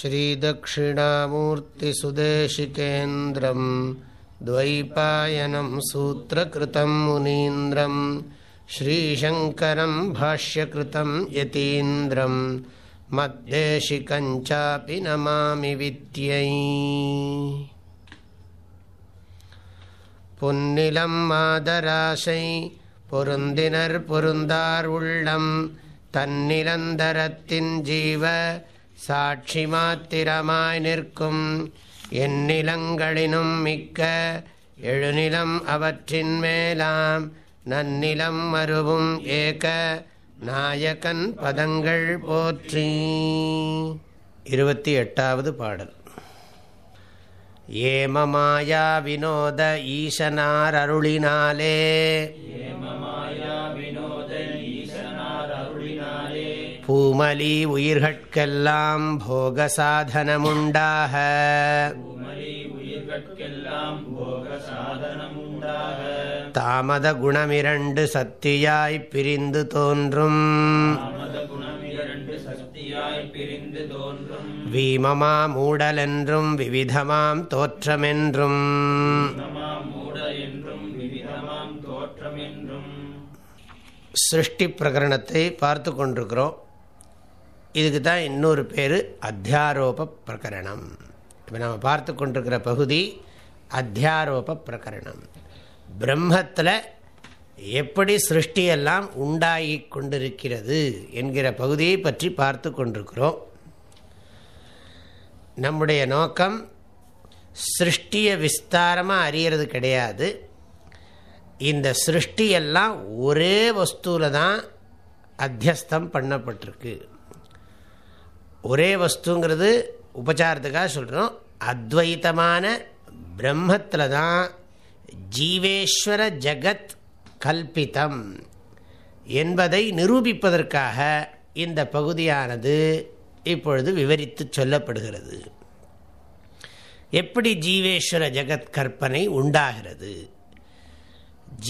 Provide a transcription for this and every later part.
श्रीदक्षिणामूर्तिसुदेशिकेन्द्रं द्वैपायनं सूत्रकृतं मुनीन्द्रं श्रीशङ्करं भाष्यकृतं यतीन्द्रं मद्देशिकञ्चापि नमामि विद्यै। पुन्निलं मादराशै पुरुन्दिनर्पुरुन्दारुणं तन्निरन्धरतिञ्जीव சாட்சி மாத்திரமாய் நிற்கும் எந்நிலங்களினும் மிக்க எழுநிலம் அவற்றின் மேலாம் நன்னிலம் மறுவும் ஏக நாயகன் பதங்கள் போற்றி. இருபத்தி எட்டாவது பாடல். ஏமமாயா வினோத ஈசனார் அருளினாலே. பூமலி உயிர்கட்கெல்லாம் போக சாதனமுண்டாக தாமத குணமிரண்டு சக்தியாய் பிரிந்து தோன்றும். வீமமா மூடலென்றும் விவிதமாம் தோற்றமென்றும். சிருஷ்டி பிரகரணத்தை பார்த்து கொண்டிருக்கிறோம். இதுக்கு தான் இன்னொரு பேர் அத்தியாரோப பிரகரணம். இப்போ நம்ம பார்த்து கொண்டிருக்கிற பகுதி அத்தியாரோப பிரகரணம். பிரம்மத்தில் எப்படி சிருஷ்டியெல்லாம் உண்டாகி கொண்டிருக்கிறது என்கிற பகுதியை பற்றி பார்த்து கொண்டிருக்கிறோம். நம்முடைய நோக்கம் சிருஷ்டியை விஸ்தாரமாக அறியறது கிடையாது. இந்த சிருஷ்டியெல்லாம் ஒரே வஸ்துவில் தான் அத்தியஸ்தம் பண்ணப்பட்டிருக்கு. ஒரே வஸ்துங்கிறது உபச்சாரத்துக்காக சொல்கிறோம் அத்வைத்தமான பிரம்மத்தில் தான் ஜீவேஸ்வர ஜகத் கல்பித்தம் என்பதை நிரூபிப்பதற்காக இந்த பகுதியானது இப்பொழுது விவரித்து சொல்லப்படுகிறது. எப்படி ஜீவேஸ்வர ஜெகத் கற்பனை உண்டாகிறது?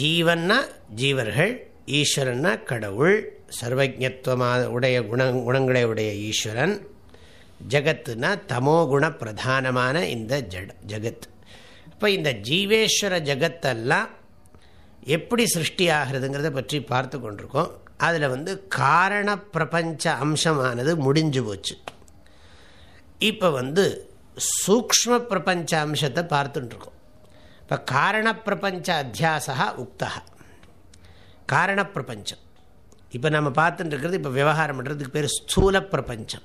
ஜீவன்னா ஜீவர்கள் ஈஸ்வரன்னா கடவுள் சர்வஜத்துவமாக உடைய குண குணங்களை உடைய ஈஸ்வரன். ஜகத்துனா தமோகுண பிரதானமான இந்த ஜட ஜகத். இப்போ இந்த ஜீவேஸ்வர ஜகத்தெல்லாம் எப்படி சிருஷ்டி ஆகிறதுங்கிறத பற்றி பார்த்து கொண்டிருக்கோம். அதில் வந்து காரண பிரபஞ்ச அம்சமானது முடிஞ்சு போச்சு. இப்போ வந்து சூக்ம பிரபஞ்ச அம்சத்தை பார்த்துட்டுருக்கோம் இப்போ காரண பிரபஞ்ச அத்தியாசா உக்தா காரண பிரபஞ்சம். இப்போ நம்ம பார்த்துட்டு இருக்கிறது இப்போ விவகாரம் பண்ணுறதுக்கு பேர் ஸ்தூல பிரபஞ்சம்.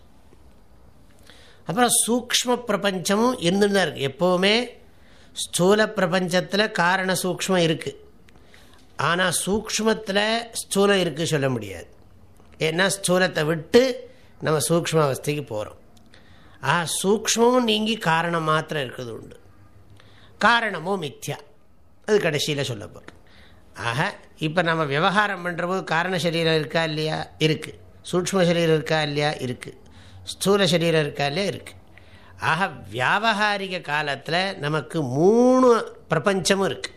அப்புறம் சூக்ம பிரபஞ்சமும் இருந்துன்னு தான் இருக்குது எப்போவுமே ஸ்தூல பிரபஞ்சத்தில் காரண சூக்மம் இருக்குது ஆனால் சூக்மத்தில் ஸ்தூலம் இருக்குது சொல்ல முடியாது. ஏன்னா ஸ்தூலத்தை விட்டு நம்ம சூக்ம அவஸ்தைக்கு போகிறோம் ஆ சூக்மமும் நீங்கி காரணம் மாத்திரம் இருக்கிறது உண்டு. காரணமும் மித்யா. அது கடைசியில் சொல்ல போகிறோம் ஆக இப்போ நம்ம விவகாரம் பண்ணுறபோது காரண சரீரம் இருக்கா இல்லையா? இருக்குது சூக்ம சரீரம் இருக்கா இல்லையா? இருக்குது ஸ்தூல சரீரம் இருக்கா இல்லையா? இருக்குது ஆக வியாபகாரிக காலத்தில் நமக்கு மூணு பிரபஞ்சமும் இருக்குது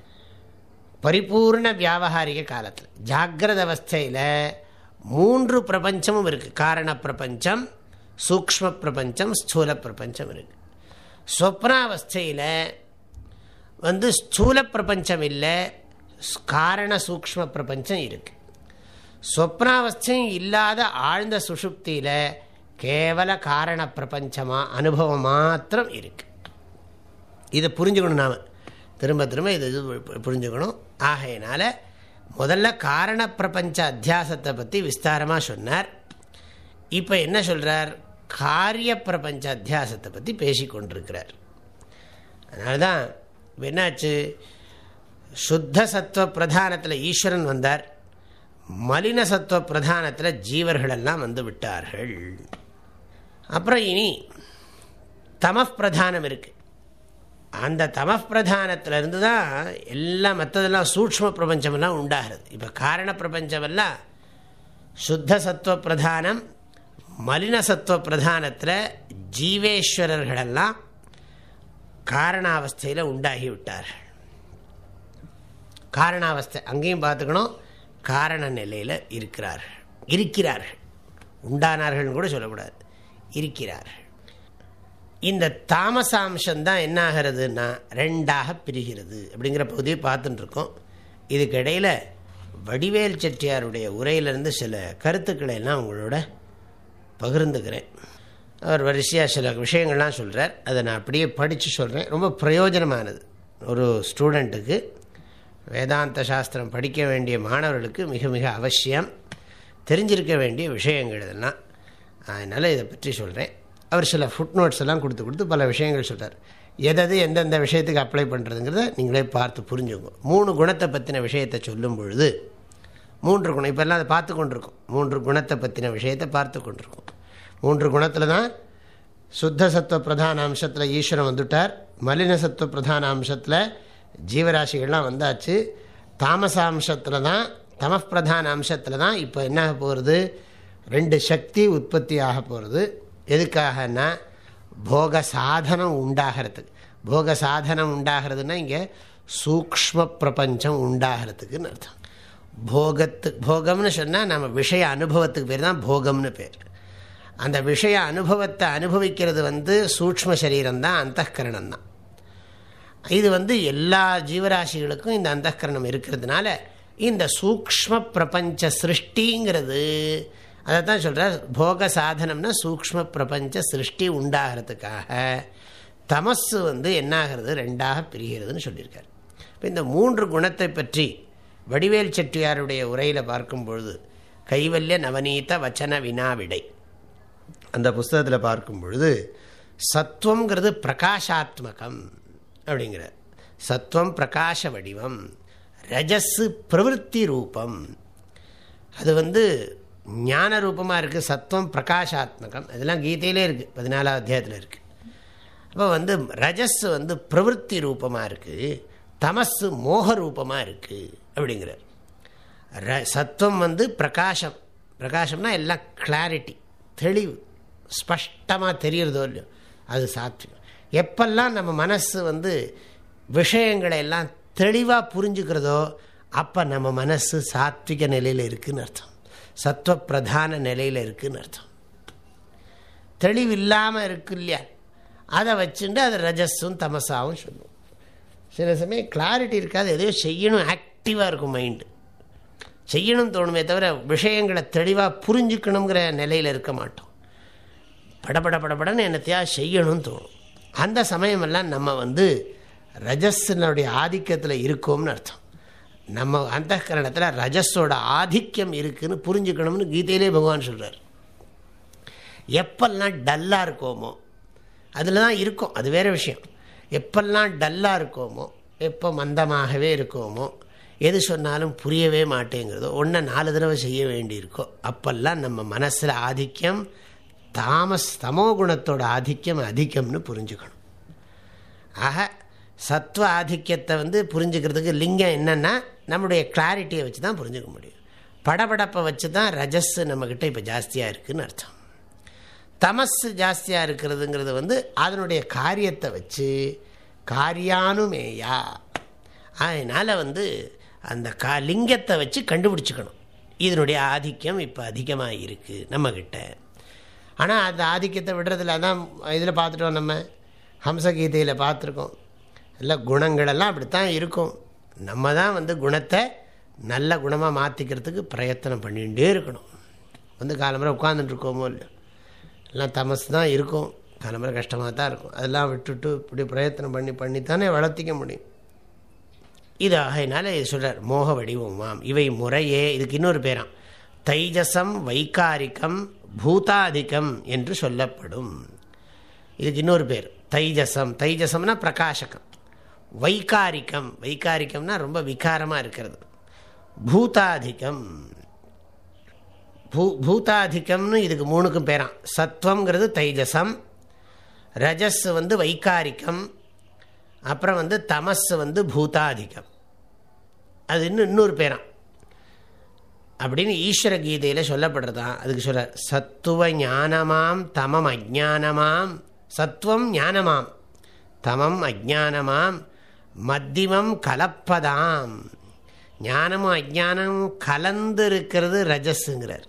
பரிபூர்ண வியாபகாரிக காலத்தில். ஜாகிரத அவஸ்தையில் மூன்று பிரபஞ்சமும் இருக்குது காரண பிரபஞ்சம் சூக்ம பிரபஞ்சம் ஸ்தூல பிரபஞ்சம் இருக்குது சொப்னாவஸ்தையில் வந்து ஸ்தூல பிரபஞ்சம் இல்லை காரண சூக்ம பிரபஞ்சம் இருக்குது சொப்னாவஸ்தையும் இல்லாத ஆழ்ந்த சுஷுப்தியில் கேவல காரண பிரபஞ்சமாக அனுபவம் மாத்திரம் இருக்குது இதை புரிஞ்சுக்கணும் நாம். திரும்ப திரும்ப இது புரிஞ்சுக்கணும். ஆகையினால முதல்ல காரண பிரபஞ்ச அத்தியாசத்தை பற்றி விஸ்தாரமாக சொன்னார். இப்போ என்ன சொல்கிறார் காரிய பிரபஞ்ச அத்தியாசத்தை பற்றி பேசி கொண்டிருக்கிறார் அதனால்தான் என்னாச்சு? சுத்த சத்துவ பிரதானத்தில் ஈஸ்வரன் வந்தார். மலின சத்துவ பிரதானத்தில் ஜீவர்களெல்லாம் வந்து விட்டார்கள். அப்புறம் இனி தமப்பிரதானம் இருக்குது அந்த தமப்பிரதானத்திலிருந்து தான் எல்லாம் மற்றதெல்லாம் சூக்ம பிரபஞ்சமெல்லாம் உண்டாகிறது. இப்போ காரண பிரபஞ்சமெல்லாம் சுத்த சத்துவ பிரதானம் மலின சத்துவ பிரதானத்தில் ஜீவேஸ்வரர்களெல்லாம் காரணாவஸ்தையில் உண்டாகி விட்டார்கள். காரணாவஸ்தை அங்கேயும் பார்த்துக்கணும். காரண நிலையில் இருக்கிறார்கள் இருக்கிறார்கள். உண்டானார்கள் கூட சொல்லக்கூடாது. இருக்கிறார்கள் இந்த தாமசாம்சம்தான் என்ன ஆகிறதுனா ரெண்டாக பிரிகிறது அப்படிங்கிற பகுதியை பார்த்துட்டுருக்கோம் இதுக்கிடையில் வடிவேல் செட்டியாருடைய உரையிலிருந்து சில கருத்துக்களை எல்லாம் உங்களோட பகிர்ந்துக்கிறேன். அவர் வரிசையாக சில விஷயங்கள்லாம் சொல்கிறார் அதை நான் அப்படியே படித்து சொல்கிறேன் ரொம்ப பிரயோஜனமானது. ஒரு ஸ்டூடெண்ட்டுக்கு வேதாந்த சாஸ்திரம் படிக்க வேண்டிய மாணவர்களுக்கு மிக மிக அவசியம் தெரிஞ்சிருக்க வேண்டிய விஷயங்கள் இதெல்லாம் அதனால் இதை பற்றி சொல்கிறேன் அவர் சில ஃபுட் நோட்ஸ் எல்லாம் கொடுத்து கொடுத்து பல விஷயங்கள் சொல்கிறார் எதது எந்தெந்த விஷயத்துக்கு அப்ளை பண்ணுறதுங்கிறத நீங்களே பார்த்து புரிஞ்சுங்க மூணு குணத்தை பற்றின விஷயத்தை சொல்லும் பொழுது மூன்று குணம் இப்போல்லாம் அதை பார்த்து கொண்டிருக்கும். மூன்று குணத்தை பற்றின விஷயத்தை பார்த்து கொண்டிருக்கும். மூன்று குணத்தில் தான் சுத்த சத்துவ பிரதான அம்சத்தில் ஈஸ்வரன் வந்துட்டார். மலின சத்துவ பிரதான அம்சத்தில் ஜீவராசிகள்லாம் வந்தாச்சு. தாமச அம்சத்தில் தான் தமப்பிரதான அம்சத்தில் தான் இப்போ என்ன ஆக போகிறது ரெண்டு சக்தி உற்பத்தி ஆக போகிறது எதுக்காகனா போக சாதனம் உண்டாகிறதுக்கு. போக சாதனம் உண்டாகிறதுனா இங்கே சூக்ம பிரபஞ்சம் உண்டாகிறதுக்குன்னு அர்த்தம். போகத்து போகம்னு சொன்னால் நம்ம விஷய அனுபவத்துக்கு பேர் தான் போகம்னு பேர். அந்த விஷய அனுபவத்தை அனுபவிக்கிறது வந்து சூக்ம சரீரம் தான் அந்தகரணம் தான் இது வந்து எல்லா ஜீவராசிகளுக்கும் இந்த அந்தகரணம் இருக்கிறதுனால இந்த சூக்ம பிரபஞ்ச சிருஷ்டிங்கிறது. அதை தான் சொல்கிறார் போக சாதனம்னா சூக்ம பிரபஞ்ச சிருஷ்டி உண்டாகிறதுக்காக. தமசு வந்து என்னாகிறது? ரெண்டாக பிரிகிறதுன்னு சொல்லியிருக்கார். இப்போ இந்த மூன்று குணத்தை பற்றி வடிவேல் செட்டியாருடைய உரையில் பார்க்கும் பொழுது கைவல்ய நவநீத வச்சன வினாவிடை. அந்த புஸ்தகத்தில் பார்க்கும் பொழுது சத்துவங்கிறது பிரகாஷாத்மகம். அப்படிங்கிற சத்துவம் பிரகாச வடிவம் ரஜஸ்ஸு பிரவருத்தி ரூபம். அது வந்து ஞான ரூபமாக இருக்குது சத்துவம் பிரகாஷாத்மகம். அதெல்லாம் கீதையிலே இருக்குது பதினாலாவது அத்தியாயத்தில் இருக்குது அப்போ வந்து ரஜஸ் வந்து பிரவருத்தி ரூபமாக இருக்குது தமஸு மோக ரூபமாக இருக்குது அப்படிங்கிறார். ர சத்துவம் வந்து பிரகாஷம். பிரகாஷம்னா எல்லாம் கிளாரிட்டி தெளிவு ஸ்பஷ்டமாக தெரியறதோ இல்லையோ அது சாத்தியம். எப்பெல்லாம் நம்ம மனசு வந்து விஷயங்களை எல்லாம் தெளிவாக புரிஞ்சுக்கிறதோ அப்போ நம்ம மனசு சாத்விக நிலையில் இருக்குதுன்னு அர்த்தம். சத்துவ பிரதான நிலையில் இருக்குதுன்னு அர்த்தம். தெளிவு இல்லாமல் இருக்கு இல்லையா? அதை வச்சுட்டு அது ரஜஸும் தமசாவும் சொல்லுவோம். சில சமயம் கிளாரிட்டி இருக்காது எதையோ செய்யணும் ஆக்டிவாக இருக்கும் மைண்டு செய்யணும் தோணுமே தவிர விஷயங்களை தெளிவாக புரிஞ்சுக்கணுங்கிற நிலையில் இருக்க மாட்டோம். படபட படபடன்னு என்னத்தையா செய்யணும்னு தோணும். அந்த சமயமெல்லாம் நம்ம வந்து ரஜஸினுடைய ஆதிக்கத்தில் இருக்கோம்னு அர்த்தம். நம்ம அந்த கரணத்தில் ரஜஸோட ஆதிக்கம் இருக்குதுன்னு புரிஞ்சுக்கணும்னு கீதையிலே பகவான் சொல்கிறார் எப்பெல்லாம் டல்லாக இருக்கோமோ அதில் தான் இருக்கும் அது வேறு விஷயம். எப்பெல்லாம் டல்லாக இருக்கோமோ எப்போ மந்தமாகவே இருக்கோமோ எது சொன்னாலும் புரியவே மாட்டேங்கிறதோ ஒன்றை நாலு தடவை செய்ய வேண்டியிருக்கோ அப்பெல்லாம் நம்ம மனசில் ஆதிக்கம் தாமஸ் தமோ குணத்தோட ஆதிக்கம் அதிகம்னு புரிஞ்சுக்கணும். ஆக சத்வ ஆதிக்கத்தை வந்து புரிஞ்சுக்கிறதுக்கு லிங்கம் என்னென்னா நம்முடைய கிளாரிட்டியை வச்சு தான் புரிஞ்சுக்க முடியும். படபடப்பை வச்சு தான் ரஜஸ் நம்மக்கிட்ட இப்போ ஜாஸ்தியாக இருக்குதுன்னு அர்த்தம். தமஸ் ஜாஸ்தியாக இருக்கிறதுங்கிறது வந்து அதனுடைய காரியத்தை வச்சு காரியானுமேயா. அதனால் வந்து அந்த கா லிங்கத்தை வச்சு கண்டுபிடிச்சிக்கணும். இதனுடைய ஆதிக்கம் இப்போ அதிகமாக இருக்குது நம்மக்கிட்ட ஆனால் அந்த ஆதிக்கத்தை விடுறதில்ல அதான் இதில் பார்த்துட்டோம் நம்ம. ஹம்சகீதையில் பார்த்துருக்கோம். எல்லாம் குணங்களெல்லாம் அப்படித்தான் இருக்கும். நம்ம தான் வந்து குணத்தை நல்ல குணமாக மாற்றிக்கிறதுக்கு பிரயத்தனம் பண்ணிகிட்டே இருக்கணும். வந்து காலம்புரை உட்காந்துட்டுருக்கோமோ இல்லை எல்லாம் தமசு தான் இருக்கும். காலம்புரை கஷ்டமாக தான் இருக்கும். அதெல்லாம் விட்டுட்டு இப்படி பிரயத்தனம் பண்ணி பண்ணித்தானே வளர்த்திக்க முடியும். இது ஆகையினால இது சொல்கிறார் மோக வடிவமாம் இவை முறையே. இதுக்கு இன்னொரு பேராம். தைஜசம் வைகாரிக்கம் பூதாதிக்கம் என்று சொல்லப்படும். இதுக்கு இன்னொரு பேர். தைஜசம் தைஜசம்னா பிரகாசகம் வைகாரிக்கம் வைகாரிக்கம்னா ரொம்ப விகாரமாக இருக்கிறது. பூதாதிக்கம் பூ பூதாதிக்கம்னு இதுக்கு மூணுக்கும் பேரான் சத்வங்கிறது தைஜசம் ரஜஸ் வந்து வைகாரிக்கம் அப்புறம் வந்து தமஸ் வந்து பூதாதிக்கம் அது இன்னும் இன்னொரு பேரான் அப்படின்னு ஈஸ்வர கீதையில் சொல்லப்படுறதான். அதுக்கு சொல்ல சத்துவ ஞானமாம் தமம் அஜானமாம் சத்துவம் ஞானமாம் தமம் அஜானமாம் மத்தியமம் கலப்பதாம். ஞானமும் அஜானமும் கலந்து இருக்கிறது ரஜஸுங்கிறார்.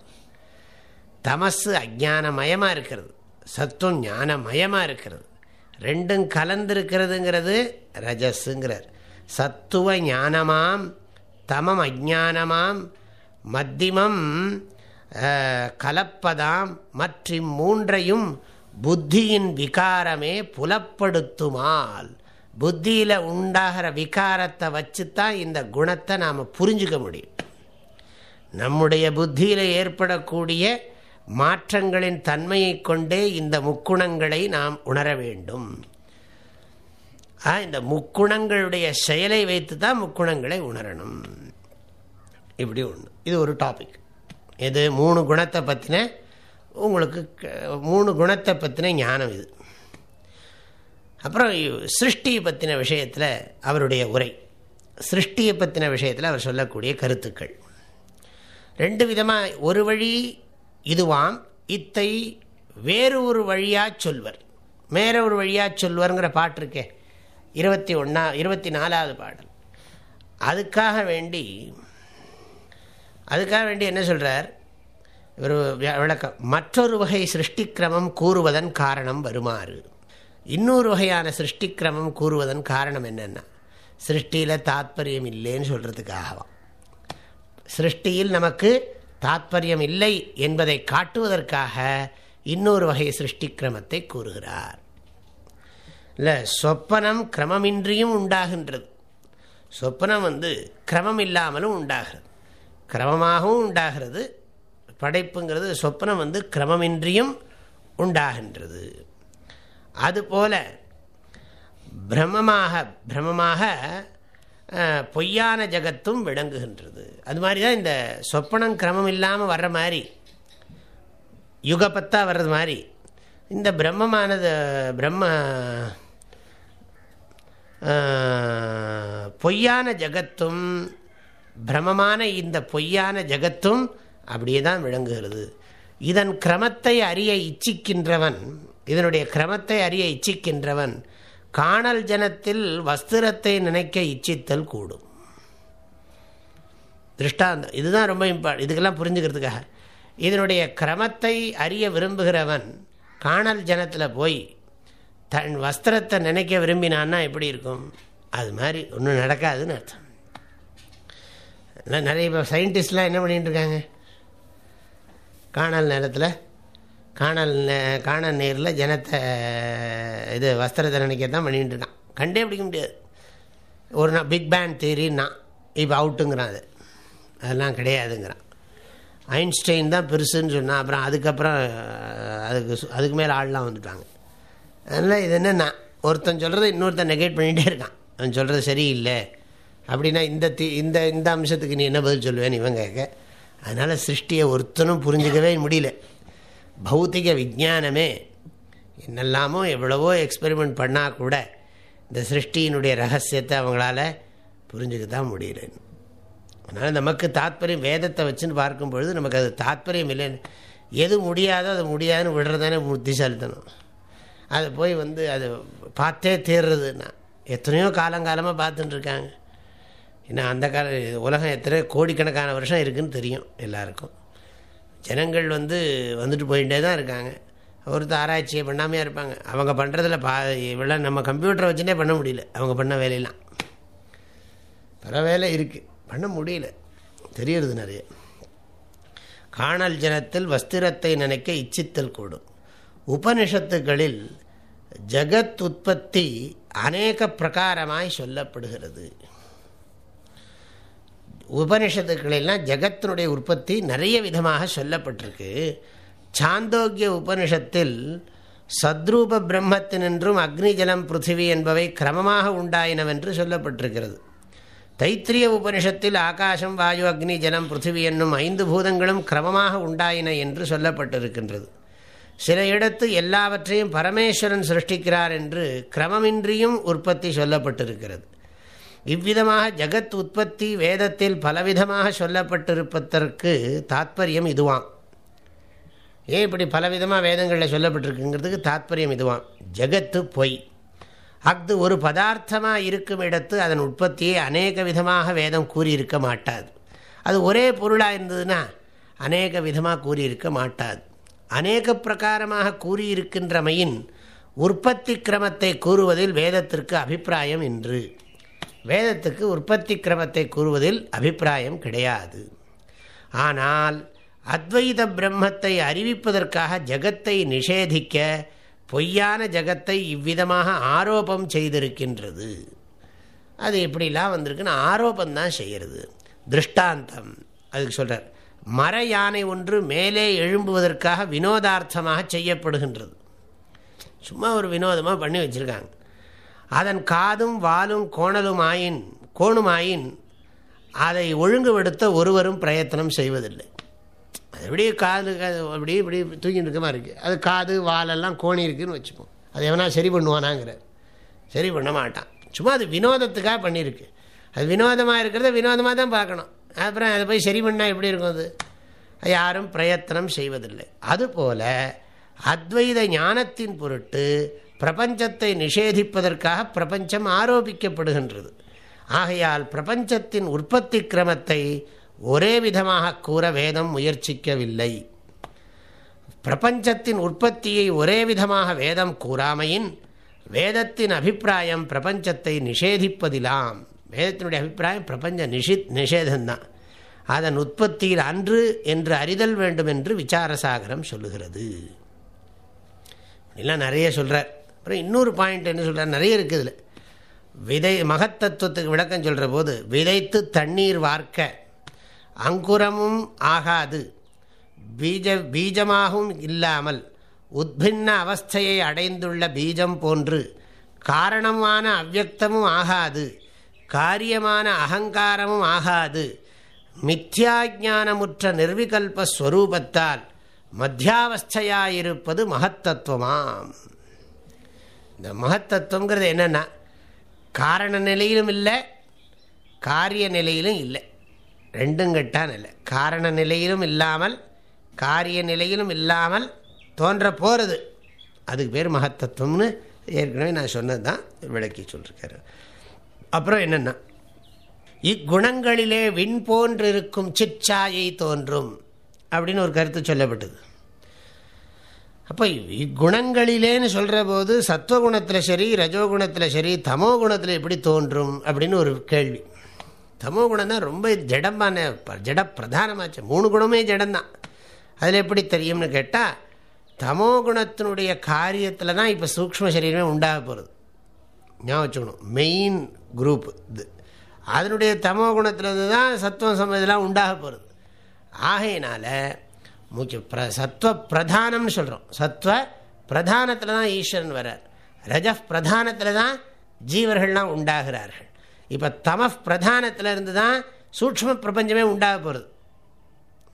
தமசு அஜானமயமாக இருக்கிறது சத்துவம் ஞானமயமாக இருக்கிறது. ரெண்டும் கலந்துருக்கிறதுங்கிறது ரஜஸுங்கிறார். சத்துவ ஞானமாம் தமம் அஜானமாம் மத்திமம் கலப்பதாம் மற்றும் மூன்றையும் புத்தியின் விகாரமே புலப்படுத்துமால். புத்தியில் உண்டாகிற விகாரத்தை வச்சு தான் இந்த குணத்தை நாம் புரிஞ்சுக்க முடியும். நம்முடைய புத்தியில் ஏற்படக்கூடிய மாற்றங்களின் தன்மையை கொண்டே இந்த முக்குணங்களை நாம் உணர வேண்டும். இந்த முக்குணங்களுடைய செயலை வைத்து தான் முக்குணங்களை உணரணும். இப்படி ஒன்று இது ஒரு டாபிக் இது மூணு குணத்தை பற்றின உங்களுக்கு மூணு குணத்தை பற்றின ஞானம் இது. அப்புறம் சிருஷ்டியை பற்றின விஷயத்தில் அவருடைய உரை. சிருஷ்டியை பற்றின விஷயத்தில் அவர் சொல்லக்கூடிய கருத்துக்கள். ரெண்டு விதமாக ஒரு வழி இதுவாம் இத்தை வேறு ஒரு வழியாக சொல்வர். வேற ஒரு வழியாக சொல்வருங்கிற பாட்டு இருக்கே. இருபத்தி ஒன்றா இருபத்தி நாலாவது பாடல். அதுக்காக வேண்டி அதுக்காக வேண்டி என்ன சொல்கிறார் ஒரு விளக்கம். மற்றொரு வகை சிருஷ்டிக்கிரமம் கூறுவதன் காரணம் வருமாறு. இன்னொரு வகையான சிருஷ்டிக்கிரமம் கூறுவதன் காரணம் என்னென்னா சிருஷ்டியில் தாத்பரியம் இல்லைன்னு சொல்கிறதுக்காகவாம் சிருஷ்டியில் நமக்கு தாத்பரியம் இல்லை என்பதை காட்டுவதற்காக இன்னொரு வகை சிருஷ்டிக்கிரமத்தை கூறுகிறார். இல்லை சொப்பனம் கிரமமின்றியும் உண்டாகின்றது. சொப்பனம் வந்து கிரமம் இல்லாமலும் உண்டாகிறது. கிரமமாகவும் உண்டாகிறது. படைப்புங்கிறது சொப்பனம் வந்து கிரமமின்றியும் உண்டாகின்றது. அதுபோல பிரமமாக பிரமமாக பொய்யான ஜகத்தும் விளங்குகின்றது. அது மாதிரி தான் இந்த சொப்பனம் கிரமம் இல்லாமல் வர்ற மாதிரி யுகப்பத்தாக வர்றது மாதிரி இந்த பிரம்மமானது பிரம்ம பொய்யான ஜகத்தும் பிரமமான இந்த பொய்யான ஜகத்தும் அப்படியே தான் விளங்குகிறது. இதன் கிரமத்தை அறிய இச்சிக்கின்றவன் இதனுடைய கிரமத்தை அறிய இச்சிக்கின்றவன் காணல் ஜனத்தில் வஸ்திரத்தை நினைக்க இச்சித்தல் கூடும். திருஷ்டாந்தம். இதுதான் ரொம்ப இம்பார்ட் இதுக்கெல்லாம் புரிஞ்சுக்கிறதுக்காக. இதனுடைய கிரமத்தை அறிய விரும்புகிறவன் காணல் ஜனத்தில் போய் தன் வஸ்திரத்தை நினைக்க விரும்பினான்னா எப்படி இருக்கும்? அது மாதிரி ஒன்றும் நடக்காதுன்னு அர்த்தம். நிறைய இப்போ சயின்டிஸ்ட்லாம் என்ன பண்ணிகிட்டு இருக்காங்க காணல் நேரத்தில் காணல் காணல் நேரில் ஜனத்தை இது வஸ்திரத்தை நினைக்க தான் பண்ணிகிட்டு இருக்கான் கண்டே பிடிக்க முடியாது. ஒரு நான் பிக் பேன் தேரின்னா இப்போ அவுட்டுங்கிறான் அது. அதெல்லாம் கிடையாதுங்கிறான். ஐன்ஸ்டைன் தான் பெருசுன்னு சொன்னான் அப்புறம் அதுக்கப்புறம் அதுக்கு அதுக்கு மேலே ஆள்லாம் வந்துட்டாங்க. அதனால் இது என்னென்னா ஒருத்தன் சொல்கிறத இன்னொருத்தன் நெகேட் பண்ணிகிட்டே இருக்கான். அவன் சொல்கிறது சரியில்லை. அப்படின்னா இந்த தி இந்த இந்த அம்சத்துக்கு நீ என்ன பதில் சொல்லுவேன் இவன் கேட்க. அதனால் சிருஷ்டியை ஒருத்தனும் புரிஞ்சிக்கவே முடியல. பௌத்திக விஜானமே என்னெல்லாமோ எவ்வளவோ எக்ஸ்பெரிமெண்ட் பண்ணால் கூட இந்த சிருஷ்டியினுடைய ரகசியத்தை அவங்களால புரிஞ்சுக்க தான் முடியல. அதனால் நமக்கு தாத்பரியம் வேதத்தை வச்சுன்னு பார்க்கும் பொழுது நமக்கு அது தாத்பரியம் இல்லைன்னு எது முடியாதோ அது முடியாதுன்னு விடுறதானே புத்திசாலித்தனம் அதை போய் வந்து அது பார்த்தே தேர்றதுன்னா எத்தனையோ காலங்காலமாக பார்த்துட்டுருக்காங்க ஏன்னா அந்த கால உலகம் எத்தனை கோடிக்கணக்கான வருஷம் இருக்குதுன்னு தெரியும் எல்லாருக்கும். ஜனங்கள் வந்து வந்துட்டு போயிட்டே தான் இருக்காங்க. ஒருத்தர் ஆராய்ச்சியை பண்ணாமையாக இருப்பாங்க. அவங்க பண்ணுறதில் பா இவ்வளோ நம்ம கம்ப்யூட்டரை வச்சுனே பண்ண முடியல. அவங்க பண்ண வேலையெல்லாம். பல வேலை இருக்குது பண்ண முடியல. தெரியறது நிறைய. காணல் ஜனத்தில் வஸ்திரத்தை நினைக்க இச்சித்தல் கூடும். உபனிஷத்துகளில் ஜகத் உற்பத்தி அநேக பிரகாரமாய் சொல்லப்படுகிறது. உபனிஷத்துக்களெல்லாம் ஜகத்தினுடைய உற்பத்தி நிறைய விதமாக சொல்லப்பட்டிருக்கு. சாந்தோக்கிய உபனிஷத்தில் சத்ரூப பிரம்மத்தினின்றும் அக்னி ஜலம் பிருத்திவி என்பவை கிரமமாக உண்டாயினவென்று சொல்லப்பட்டிருக்கிறது. தைத்திரிய உபனிஷத்தில் ஆகாசம் வாயு அக்னி ஜலம் பிருத்திவி என்னும் ஐந்து பூதங்களும் கிரமமாக உண்டாயின என்று சொல்லப்பட்டிருக்கின்றது. சில இடத்து எல்லாவற்றையும் பரமேஸ்வரன் சிருஷ்டிக்கிறார் என்று கிரமமின்றியும் உற்பத்தி சொல்லப்பட்டிருக்கிறது. இவ்விதமாக ஜகத் உற்பத்தி வேதத்தில் பலவிதமாக சொல்லப்பட்டிருப்பதற்கு தாத்பரியம் இதுவாம். ஏன் இப்படி பலவிதமாக வேதங்களில் சொல்லப்பட்டிருக்குங்கிறதுக்கு தாத்பரியம் இதுவான் ஜகத்து பொய். அஃது ஒரு பதார்த்தமாக இருக்கும் இடத்து அதன் உற்பத்தியை அநேக விதமாக வேதம் கூறியிருக்க மாட்டாது. அது ஒரே பொருளாக இருந்ததுன்னா அநேக விதமாக கூறியிருக்க மாட்டாது. அநேக பிரகாரமாக கூறியிருக்கின்றமையின் உற்பத்தி கிரமத்தை கூறுவதில் வேதத்திற்கு அபிப்பிராயம் இன்று. வேதத்துக்கு உற்பத்தி கிரமத்தை கூறுவதில் அபிப்பிராயம் கிடையாது. ஆனால் அத்வைத பிரம்மத்தை அறிவிப்பதற்காக ஜகத்தை நிஷேதிக்க பொய்யான ஜகத்தை இவ்விதமாக ஆரோபம் செய்திருக்கின்றது. அது எப்படிலாம் வந்திருக்குன்னு ஆரோபம் தான் செய்கிறது திருஷ்டாந்தம். அதுக்கு சொல்கிறார் மர யானை ஒன்று மேலே எழும்புவதற்காக வினோதார்த்தமாக செய்யப்படுகின்றது. சும்மா ஒரு வினோதமாக பண்ணி வச்சுருக்காங்க. அதன் காதும் வாலும் கோணலுமாயின் கோணுமாயின் அதை ஒழுங்குபடுத்த ஒருவரும் பிரயத்தனம் செய்வதில்லை. அது எப்படியே காது அப்படி இப்படி தூங்கிட்டு இருக்க மாதிரி இருக்குது அது காது வாலெல்லாம் கோணி இருக்குதுன்னு வச்சுப்போம். அது எவனா சரி பண்ணுவானாங்கிற. சரி பண்ண மாட்டான். சும்மா அது வினோதத்துக்காக பண்ணியிருக்கு. அது வினோதமாக இருக்கிறத வினோதமாக தான் பார்க்கணும். அப்புறம் அதை போய் சரி பண்ணால் எப்படி இருக்கும் அது? யாரும் பிரயத்தனம் செய்வதில்லை. அதுபோல அத்வைத ஞானத்தின் பொருட்டு பிரபஞ்சத்தை நிஷேதிப்பதற்காக பிரபஞ்சம் ஆரோபிக்கப்படுகின்றது. ஆகையால் பிரபஞ்சத்தின் உற்பத்தி கிரமத்தை ஒரே விதமாக கூற வேதம் முயற்சிக்கவில்லை. பிரபஞ்சத்தின் உற்பத்தியை ஒரே விதமாக வேதம் கூறாமையின் வேதத்தின் அபிப்பிராயம் பிரபஞ்சத்தை நிஷேதிப்பதிலாம். வேதத்தினுடைய அபிப்பிராயம் பிரபஞ்ச நிஷித் நிஷேதம்தான் அதன் உற்பத்தியில் அன்று என்று அறிதல் வேண்டும் என்று விசாரசாகரம் சொல்லுகிறது. இப்படிலாம் நிறைய சொல்கிறார் அப்புறம் இன்னொரு பாயிண்ட் என்ன சொல்கிறார் நிறைய இருக்குது இதில். விதை மகத்தத்துவத்துக்கு விளக்கம் சொல்கிற போது விதைத்து தண்ணீர் வார்க்க. அங்குரமும் ஆகாது. பீஜ பீஜமாகவும் இல்லாமல் உத்பின்ன அவஸ்தையை அடைந்துள்ள பீஜம் போன்று காரணமான அவ்வக்தமும் ஆகாது. காரியமான அகங்காரமும் ஆகாது. மித்யாஜானமுற்ற நிர்விகல்பஸ்வரூபத்தால் மத்தியாவஸ்தையாயிருப்பது மகத்தத்துவமாம். இந்த மகத்தத்துவங்கிறது என்னென்னா காரண நிலையிலும் இல்லை காரிய நிலையிலும் இல்லை. ரெண்டும் கெட்டான் இல்லை காரண நிலையிலும் இல்லாமல் காரிய நிலையிலும் இல்லாமல் தோன்ற போகிறது அதுக்கு பேர் மகத்தத்துவம்னு ஏற்கனவே நான் சொன்னது தான் விளக்கி சொல்லியிருக்காரு அப்புறம் என்னென்னா இக்குணங்களிலே விண் போன்றிருக்கும் சிற்சாயை தோன்றும் அப்படின்னு ஒரு கருத்து சொல்லப்பட்டது. அப்போ இக்குணங்களிலேன்னு சொல்கிற போது சத்வகுணத்தில் சரி ரஜோகுணத்தில் சரி தமோ குணத்தில் எப்படி தோன்றும் அப்படின்னு ஒரு கேள்வி. தமோ குணம்னா ரொம்ப ஜடமான ஜட பிரதானமாச்சு மூணு குணமே ஜடம்தான். அதில் எப்படி தெரியும்னு கேட்டால் தமோ குணத்தினுடைய காரியத்தில் தான் இப்போ சூக்ம சரீரமே உண்டாக போகிறது ஞாபகம் வச்சுக்கணும். மெயின் குரூப் இது அதனுடைய தமோ குணத்திலிருந்து தான் சத்துவம் சம இதெல்லாம் உண்டாக போகிறது ஆகையினால முக்கிய பிர சத்வ பிரதானம்னு சொல்கிறோம் சத்வ பிரதானத்தில் தான் ஈஸ்வரன் வர்றார். ரஜ பிரதானத்தில் தான் ஜீவர்கள்லாம் உண்டாகிறார்கள். இப்போ தம பிரதானத்தில் இருந்து தான் சூட்சம பிரபஞ்சமே உண்டாக போகிறது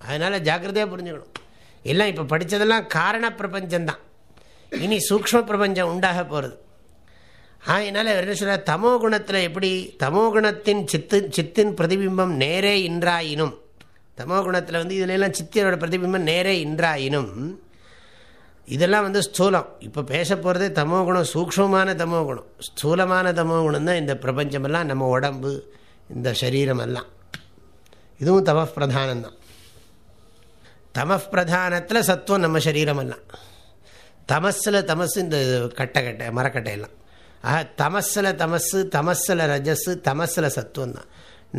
அதனால் ஜாக்கிரதையாக புரிஞ்சுக்கணும். எல்லாம் இப்போ படித்ததெல்லாம் காரண பிரபஞ்சம்தான். இனி சூக்ம பிரபஞ்சம் உண்டாக போகிறது அதனால் என்ன சொல்கிறார் தமோ குணத்தில் எப்படி? தமோ குணத்தின் சித்து சித்தின் பிரதிபிம்பம் நேரே இன்றாயினும். தமோ குணத்தில் வந்து இதுல எல்லாம் சித்தியரோட பிரதிபிம்பம் நேரே இன்றாயினும் இதெல்லாம் வந்து ஸ்தூலம். இப்போ பேச போகிறதே தமோ குணம் சூக்ஷமான தமோ குணம் ஸ்தூலமான தமோ குணம் தான் இந்த பிரபஞ்சமெல்லாம் நம்ம உடம்பு இந்த சரீரமெல்லாம். இதுவும் தம பிரதானம்தான் தம பிரதானத்தில் சத்துவம் நம்ம சரீரமெல்லாம். தமஸில் தமசு இந்த கட்டை கட்டை மரக்கட்டையெல்லாம். ஆக தமஸில் தமசு தமஸில் ரஜஸு தமஸில் சத்துவம் தான்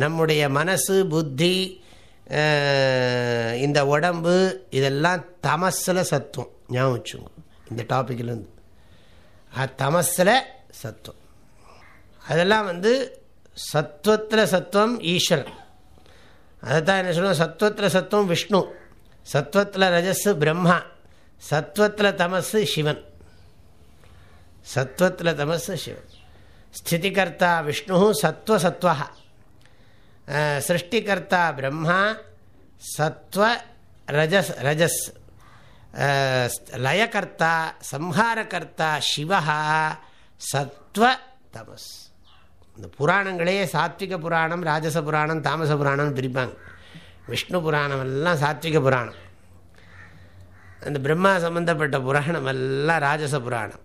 நம்முடைய மனசு புத்தி இந்த உடம்பு இதெல்லாம் தமஸில் சத்துவம் ஞாபகம் வச்சுங்க இந்த டாப்பிக்லேருந்து தமஸில் சத்துவம் அதெல்லாம் வந்து சத்துவத்தில் சத்துவம் ஈஸ்வரன். அதை தான் என்ன சொல்லுவோம் சத்துவத்தில் சத்துவம் விஷ்ணு. சத்துவத்தில் ரஜஸ் பிரம்மா. சத்துவத்தில் தமசு சிவன். சத்துவத்தில் தமசு சிவன். ஸ்திதிகர்த்தா விஷ்ணு சத்வசத்வா சிருஷ்டிகர்த்தா பிரம்மா சத்வ ரஜஸ் ரஜஸ் லயகர்த்தா சம்ஹாரகர்த்தா சிவா சத்வ தமஸ் இந்த புராணங்களே சாத்விக புராணம் ராஜச புராணம் தாமச புராணம் பிரிப்பாங்க விஷ்ணு புராணம் எல்லாம் சாத்விக புராணம் அந்த பிரம்மா சம்பந்தப்பட்ட புராணம் எல்லாம் ராஜச புராணம்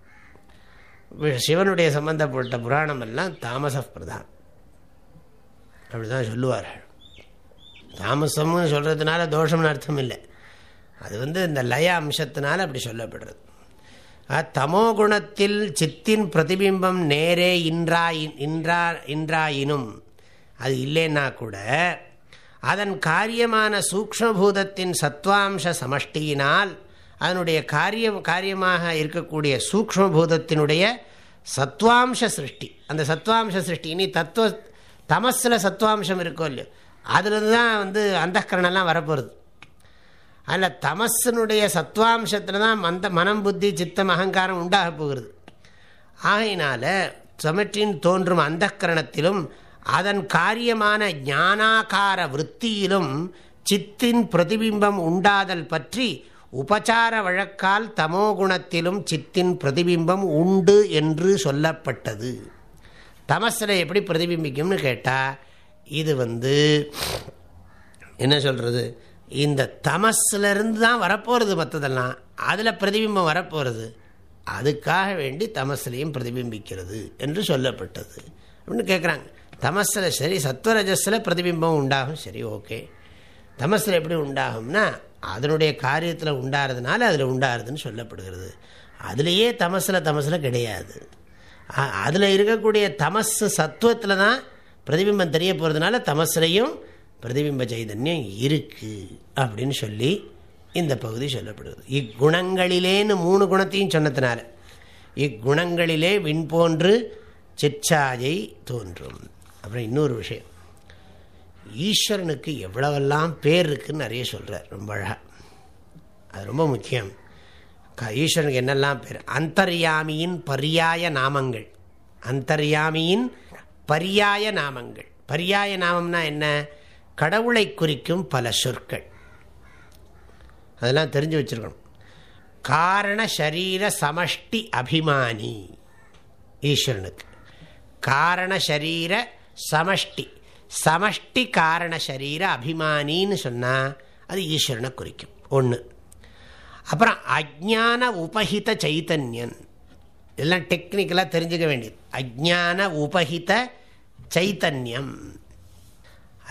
சிவனுடைய சம்பந்தப்பட்ட புராணம் எல்லாம் தாமச அப்படி அப்படிதான் சொல்லுவார்கள் தாமசம்னு சொல்கிறதுனால தோஷம்னு அர்த்தம் இல்லை அது வந்து இந்த லய அம்சத்தினால அப்படி சொல்லப்படுறது. தமோ குணத்தில் சித்தின் பிரதிபிம்பம் நேரே இன்றா இன்றா இன்றாயினும். அது இல்லைன்னா கூட அதன் காரியமான சூக்மபூதத்தின் சத்வாம்ச சமஷ்டியினால் அதனுடைய காரியம் காரியமாக இருக்கக்கூடிய சூக்மபூதத்தினுடைய சத்வாம்ச சிருஷ்டி. அந்த சத்வாம்ச சிருஷ்டி இனி தத்துவ தமஸில் சத்துவாம்சம் இருக்கோ இல்லையோ அதுலேருந்து தான் வந்து அந்தக்கரணெல்லாம் வரப்போகிறது அதில் தமஸினுடைய சத்வாம்சத்தில் தான் அந்த மனம் புத்தி சித்தம் அகங்காரம் உண்டாக போகிறது ஆகையினால சமற்றின் தோன்றும் அந்தகரணத்திலும் அதன் காரியமான ஞானாகார விற்த்தியிலும் சித்தின் பிரதிபிம்பம் உண்டாதல் பற்றி உபச்சார வழக்கால் தமோகுணத்திலும் சித்தின் பிரதிபிம்பம் உண்டு என்று சொல்லப்பட்டது. தமஸில் எப்படி பிரதிபிம்பிக்கும்னு கேட்டால் இது வந்து என்ன சொல்கிறது இந்த தமஸ்லேருந்து தான் வரப்போகிறது மற்றதெல்லாம் அதில் பிரதிபிம்பம் வரப்போகிறது அதுக்காக வேண்டி தமசிலையும் பிரதிபிம்பிக்கிறது என்று சொல்லப்பட்டது. அப்படின்னு கேட்குறாங்க தமஸில் சரி சத்வரஜஸில் பிரதிபிம்பம் உண்டாகும் சரி ஓகே. தமஸில் எப்படி உண்டாகும்னா அதனுடைய காரியத்தில் உண்டாகிறதுனால அதில் உண்டாகிறதுன்னு சொல்லப்படுகிறது. அதுலேயே தமஸில் தமசில் கிடையாது. அதில் இருக்கக்கூடிய தமஸ் சத்துவத்தில் தான் பிரதிபிம்பம் தெரிய போகிறதுனால தமஸ்லையும் பிரதிபிம்ப சைதன்யம் இருக்குது அப்படின்னு சொல்லி இந்த பகுதி சொல்லப்படுவது இக்குணங்களிலேன்னு மூணு குணத்தையும் சொன்னதுனால. இக்குணங்களிலே விண்போன்று சிற்சாயை தோன்றும். அப்புறம் இன்னொரு விஷயம். ஈஸ்வரனுக்கு எவ்வளவெல்லாம் பேர் இருக்குதுன்னு நிறைய சொல்கிறார் ரொம்ப அழகாக அது ரொம்ப முக்கியம். ஈஸ்வரனுக்கு என்னெல்லாம் பேர்? அந்தர்யாமியின் பரியாய நாமங்கள். அந்தர்யாமியின் பரியாய நாமங்கள். பரியாய நாமம்னா என்ன? கடவுளை குறிக்கும் பல சொற்கள். அதெல்லாம் தெரிஞ்சு வச்சுருக்கணும். காரண சரீர சமஷ்டி அபிமானி ஈஸ்வரனுக்கு. காரண சரீர சமஷ்டி. சமஷ்டி காரண சரீர அபிமானின்னு சொன்னால் அது ஈஸ்வரனை குறிக்கும். ஒன்று அப்புறம் அஜான உபஹித சைத்தன்யன் இதெல்லாம் டெக்னிக்கலாக தெரிஞ்சுக்க வேண்டியது. அஜான உபஹித சைத்தன்யம்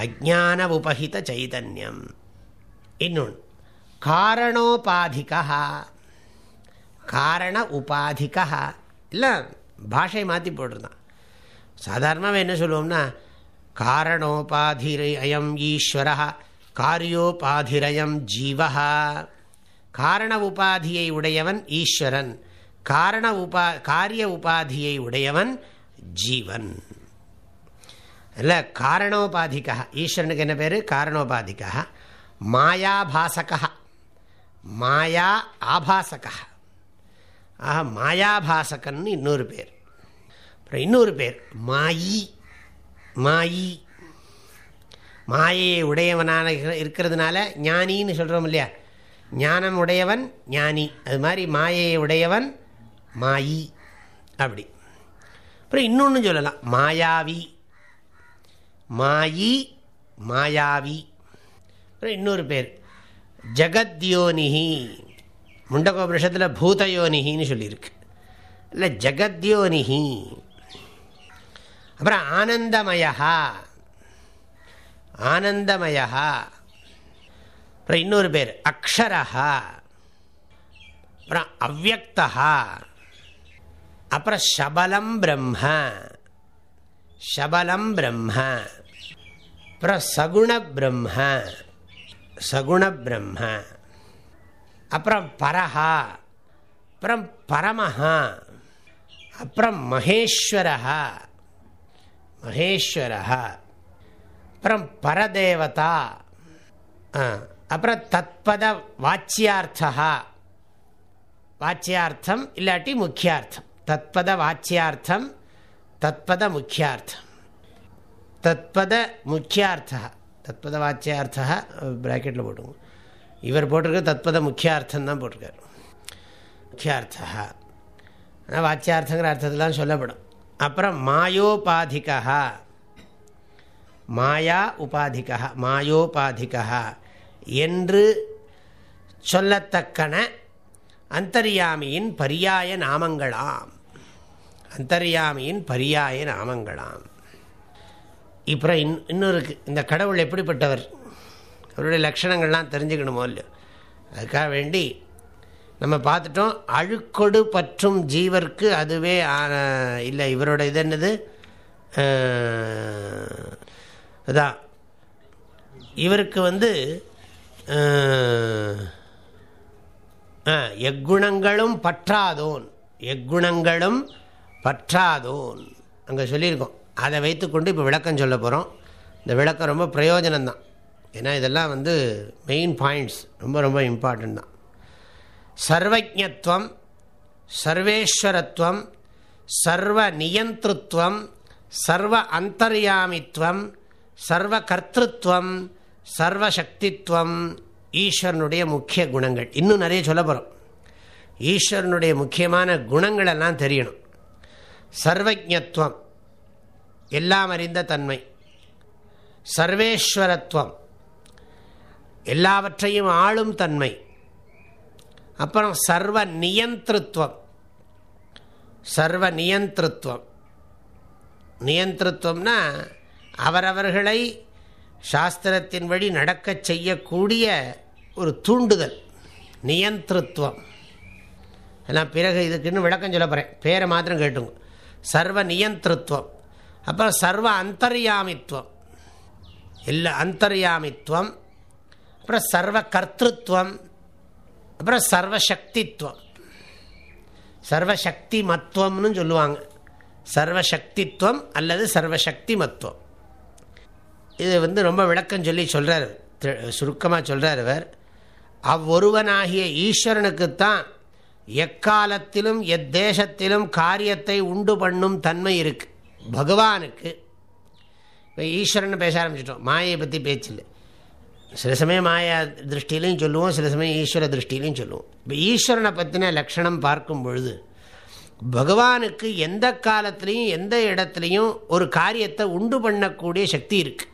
அஜான உபஹித சைதன்யம். இன்னொன்று காரணோபாதிகா காரண உபாதிகா இல்லை பாஷை மாற்றி போட்டிருந்தான். சாதாரணமாக என்ன சொல்லுவோம்னா காரணோபாதிரை அயம் ஈஸ்வர காரியோபாதிரயம் ஜீவா காரண உபாதியை உடையவன் ஈஸ்வரன். காரண உபா காரிய உபாதியை உடையவன் ஜீவன். இல்லை காரணோபாதிக்கா. ஈஸ்வரனுக்கு என்ன பேர்? காரணோபாதிக்கா. மாயாபாசகா மாயா ஆபாசகா ஆஹா மாயாபாசகன்னு இன்னொரு பேர். அப்புறம் இன்னொரு பேர் மாயி. மாயி. மாயையை உடையவனான இருக்கிறதுனால ஞானின்னு சொல்கிறோம் இல்லையா? ஞானம் உடையவன் ஞானி. அது மாதிரி மாயையை உடையவன் மாயி. அப்படி. அப்புறம் இன்னொன்று சொல்லலாம். மாயாவி. மாயி மாயாவி. அப்புறம் இன்னொரு பேர். ஜகத்யோனிஹி. முண்டகோபுருஷத்தில் பூதயோனிகின்னு சொல்லியிருக்கு. இல்லை ஜகத்யோனிஹி. அப்புறம் ஆனந்தமயா ஆனந்தமயா அப்புறம் இன்னொரு பேர் அக்ஷரஹா. அப்புறம் அவ்வக்தா அப்புறம் சபலம் பிரம்ம. சபலம் பிரம்ம. அப்புறம் சகுண பிரம்ம. சகுண பிரம்ம. அப்புறம் பரஹா. அப்புறம் பரமஹா. அப்புறம் மகேஸ்வரஹா. மகேஸ்வரஹா. அப்புறம் பரதேவதா. அப்புறம் தத்பத வாச்சியார்த்தா வாச்சியார்த்தம் இல்லாட்டி முக்கியார்த்தம். தத்பத வாச்சியார்த்தம் தத்பத முக்கியார்த்தம். தத்பத முக்கியார்த்தா தத்பத வாச்சியார்த்தா ப்ராக்கெட்டில் போட்டுங்க இவர் போட்டிருக்க தத்பத முக்கியார்த்தம் தான் போட்டிருக்கார். முக்கியார்த்தா ஆனால் வாச்சியார்த்தங்கிற அர்த்தத்தில் சொல்லப்படும். அப்புறம் மாயோபாதிகா மாயா உபாதிகா மாயோபாதிகா என்று சொல்லத்தக்கன அந்தர்யாமியின் பரியாய நாமங்களாம். அந்தர்யாமியின் பரியாய நாமங்களாம். இப்போ இன் இன்னொருக்கு இந்த கடவுள் எப்படிப்பட்டவர்? அவருடைய லட்சணங்கள்லாம் தெரிஞ்சுக்கணுமோ இல்லையோ? அதுக்காக வேண்டி நம்ம பார்த்துட்டோம் அழுக்கொடு பற்றும் ஜீவர்க்கு அதுவே இல்லை இவரோட இது என்னது? அதான் இவருக்கு வந்து எக்குணங்களும் பற்றாதோன். எக்குணங்களும் பற்றாதோன். அங்கே சொல்லியிருக்கோம். அதை வைத்துக்கொண்டு இப்போ விளக்கம் சொல்ல போகிறோம் இந்த விளக்கம் ரொம்ப பிரயோஜனம்தான். ஏன்னா இதெல்லாம் வந்து மெயின் பாயிண்ட்ஸ் ரொம்ப ரொம்ப இம்பார்ட்டண்ட் தான். சர்வஜத்துவம் சர்வேஸ்வரத்துவம் சர்வ நியந்திருத்துவம் சர்வ அந்தர்யாமித்வம் சர்வ கர்த்தத்துவம் சர்வசக்தித்வம் ஈஸ்வரனுடைய முக்கிய குணங்கள். இன்னும் நிறைய சொல்ல போகிறோம் ஈஸ்வரனுடைய முக்கியமான குணங்களெல்லாம் தெரியணும். சர்வஜத்வம் எல்லாம் அறிந்த தன்மை. சர்வேஸ்வரத்துவம் எல்லாவற்றையும் ஆளும் தன்மை. அப்புறம் சர்வ நியந்திருத்துவம் சர்வ நியந்திருத்துவம் நியந்திருத்துவம்னா அவரவர்களை சாஸ்திரத்தின் வழி நடக்கச் செய்யக்கூடிய ஒரு தூண்டுதல் நியந்திருத்துவம். நான் பிறகு இதுக்குன்னு விளக்கம் சொல்ல போகிறேன் பேரை மாத்திரம் கேட்டுங்க. சர்வ நியந்திருத்துவம். அப்புறம் சர்வ அந்தர்யாமித்துவம். இல்லை அந்தர்யாமித்துவம் அப்புறம் சர்வ கர்த்தத்துவம் அப்புறம் சர்வசக்தித்வம் சர்வசக்தி மத்துவம்னு சொல்லுவாங்க. சர்வசக்தித்வம் அல்லது சர்வசக்தி மத்துவம் இது வந்து ரொம்ப விளக்கம் சொல்லி சொல்கிறார் சுருக்கமாக சொல்கிறார் அவர் அவ்வொருவனாகிய ஈஸ்வரனுக்குத்தான் எக்காலத்திலும் எத்தேசத்திலும் காரியத்தை உண்டு பண்ணும் தன்மை இருக்குது பகவானுக்கு. இப்போ ஈஸ்வரன் பேச ஆரம்பிச்சிட்டோம். மாயை பற்றி பேச்சில்லை. சில சமயம் மாயா திருஷ்டிலையும் சொல்லுவோம் சில சமயம் ஈஸ்வர திருஷ்டிலையும் சொல்லுவோம். இப்போ ஈஸ்வரனை பற்றின லக்ஷணம் பார்க்கும் பொழுது பகவானுக்கு எந்த காலத்துலேயும் எந்த இடத்துலையும் ஒரு காரியத்தை உண்டு பண்ணக்கூடிய சக்தி இருக்குது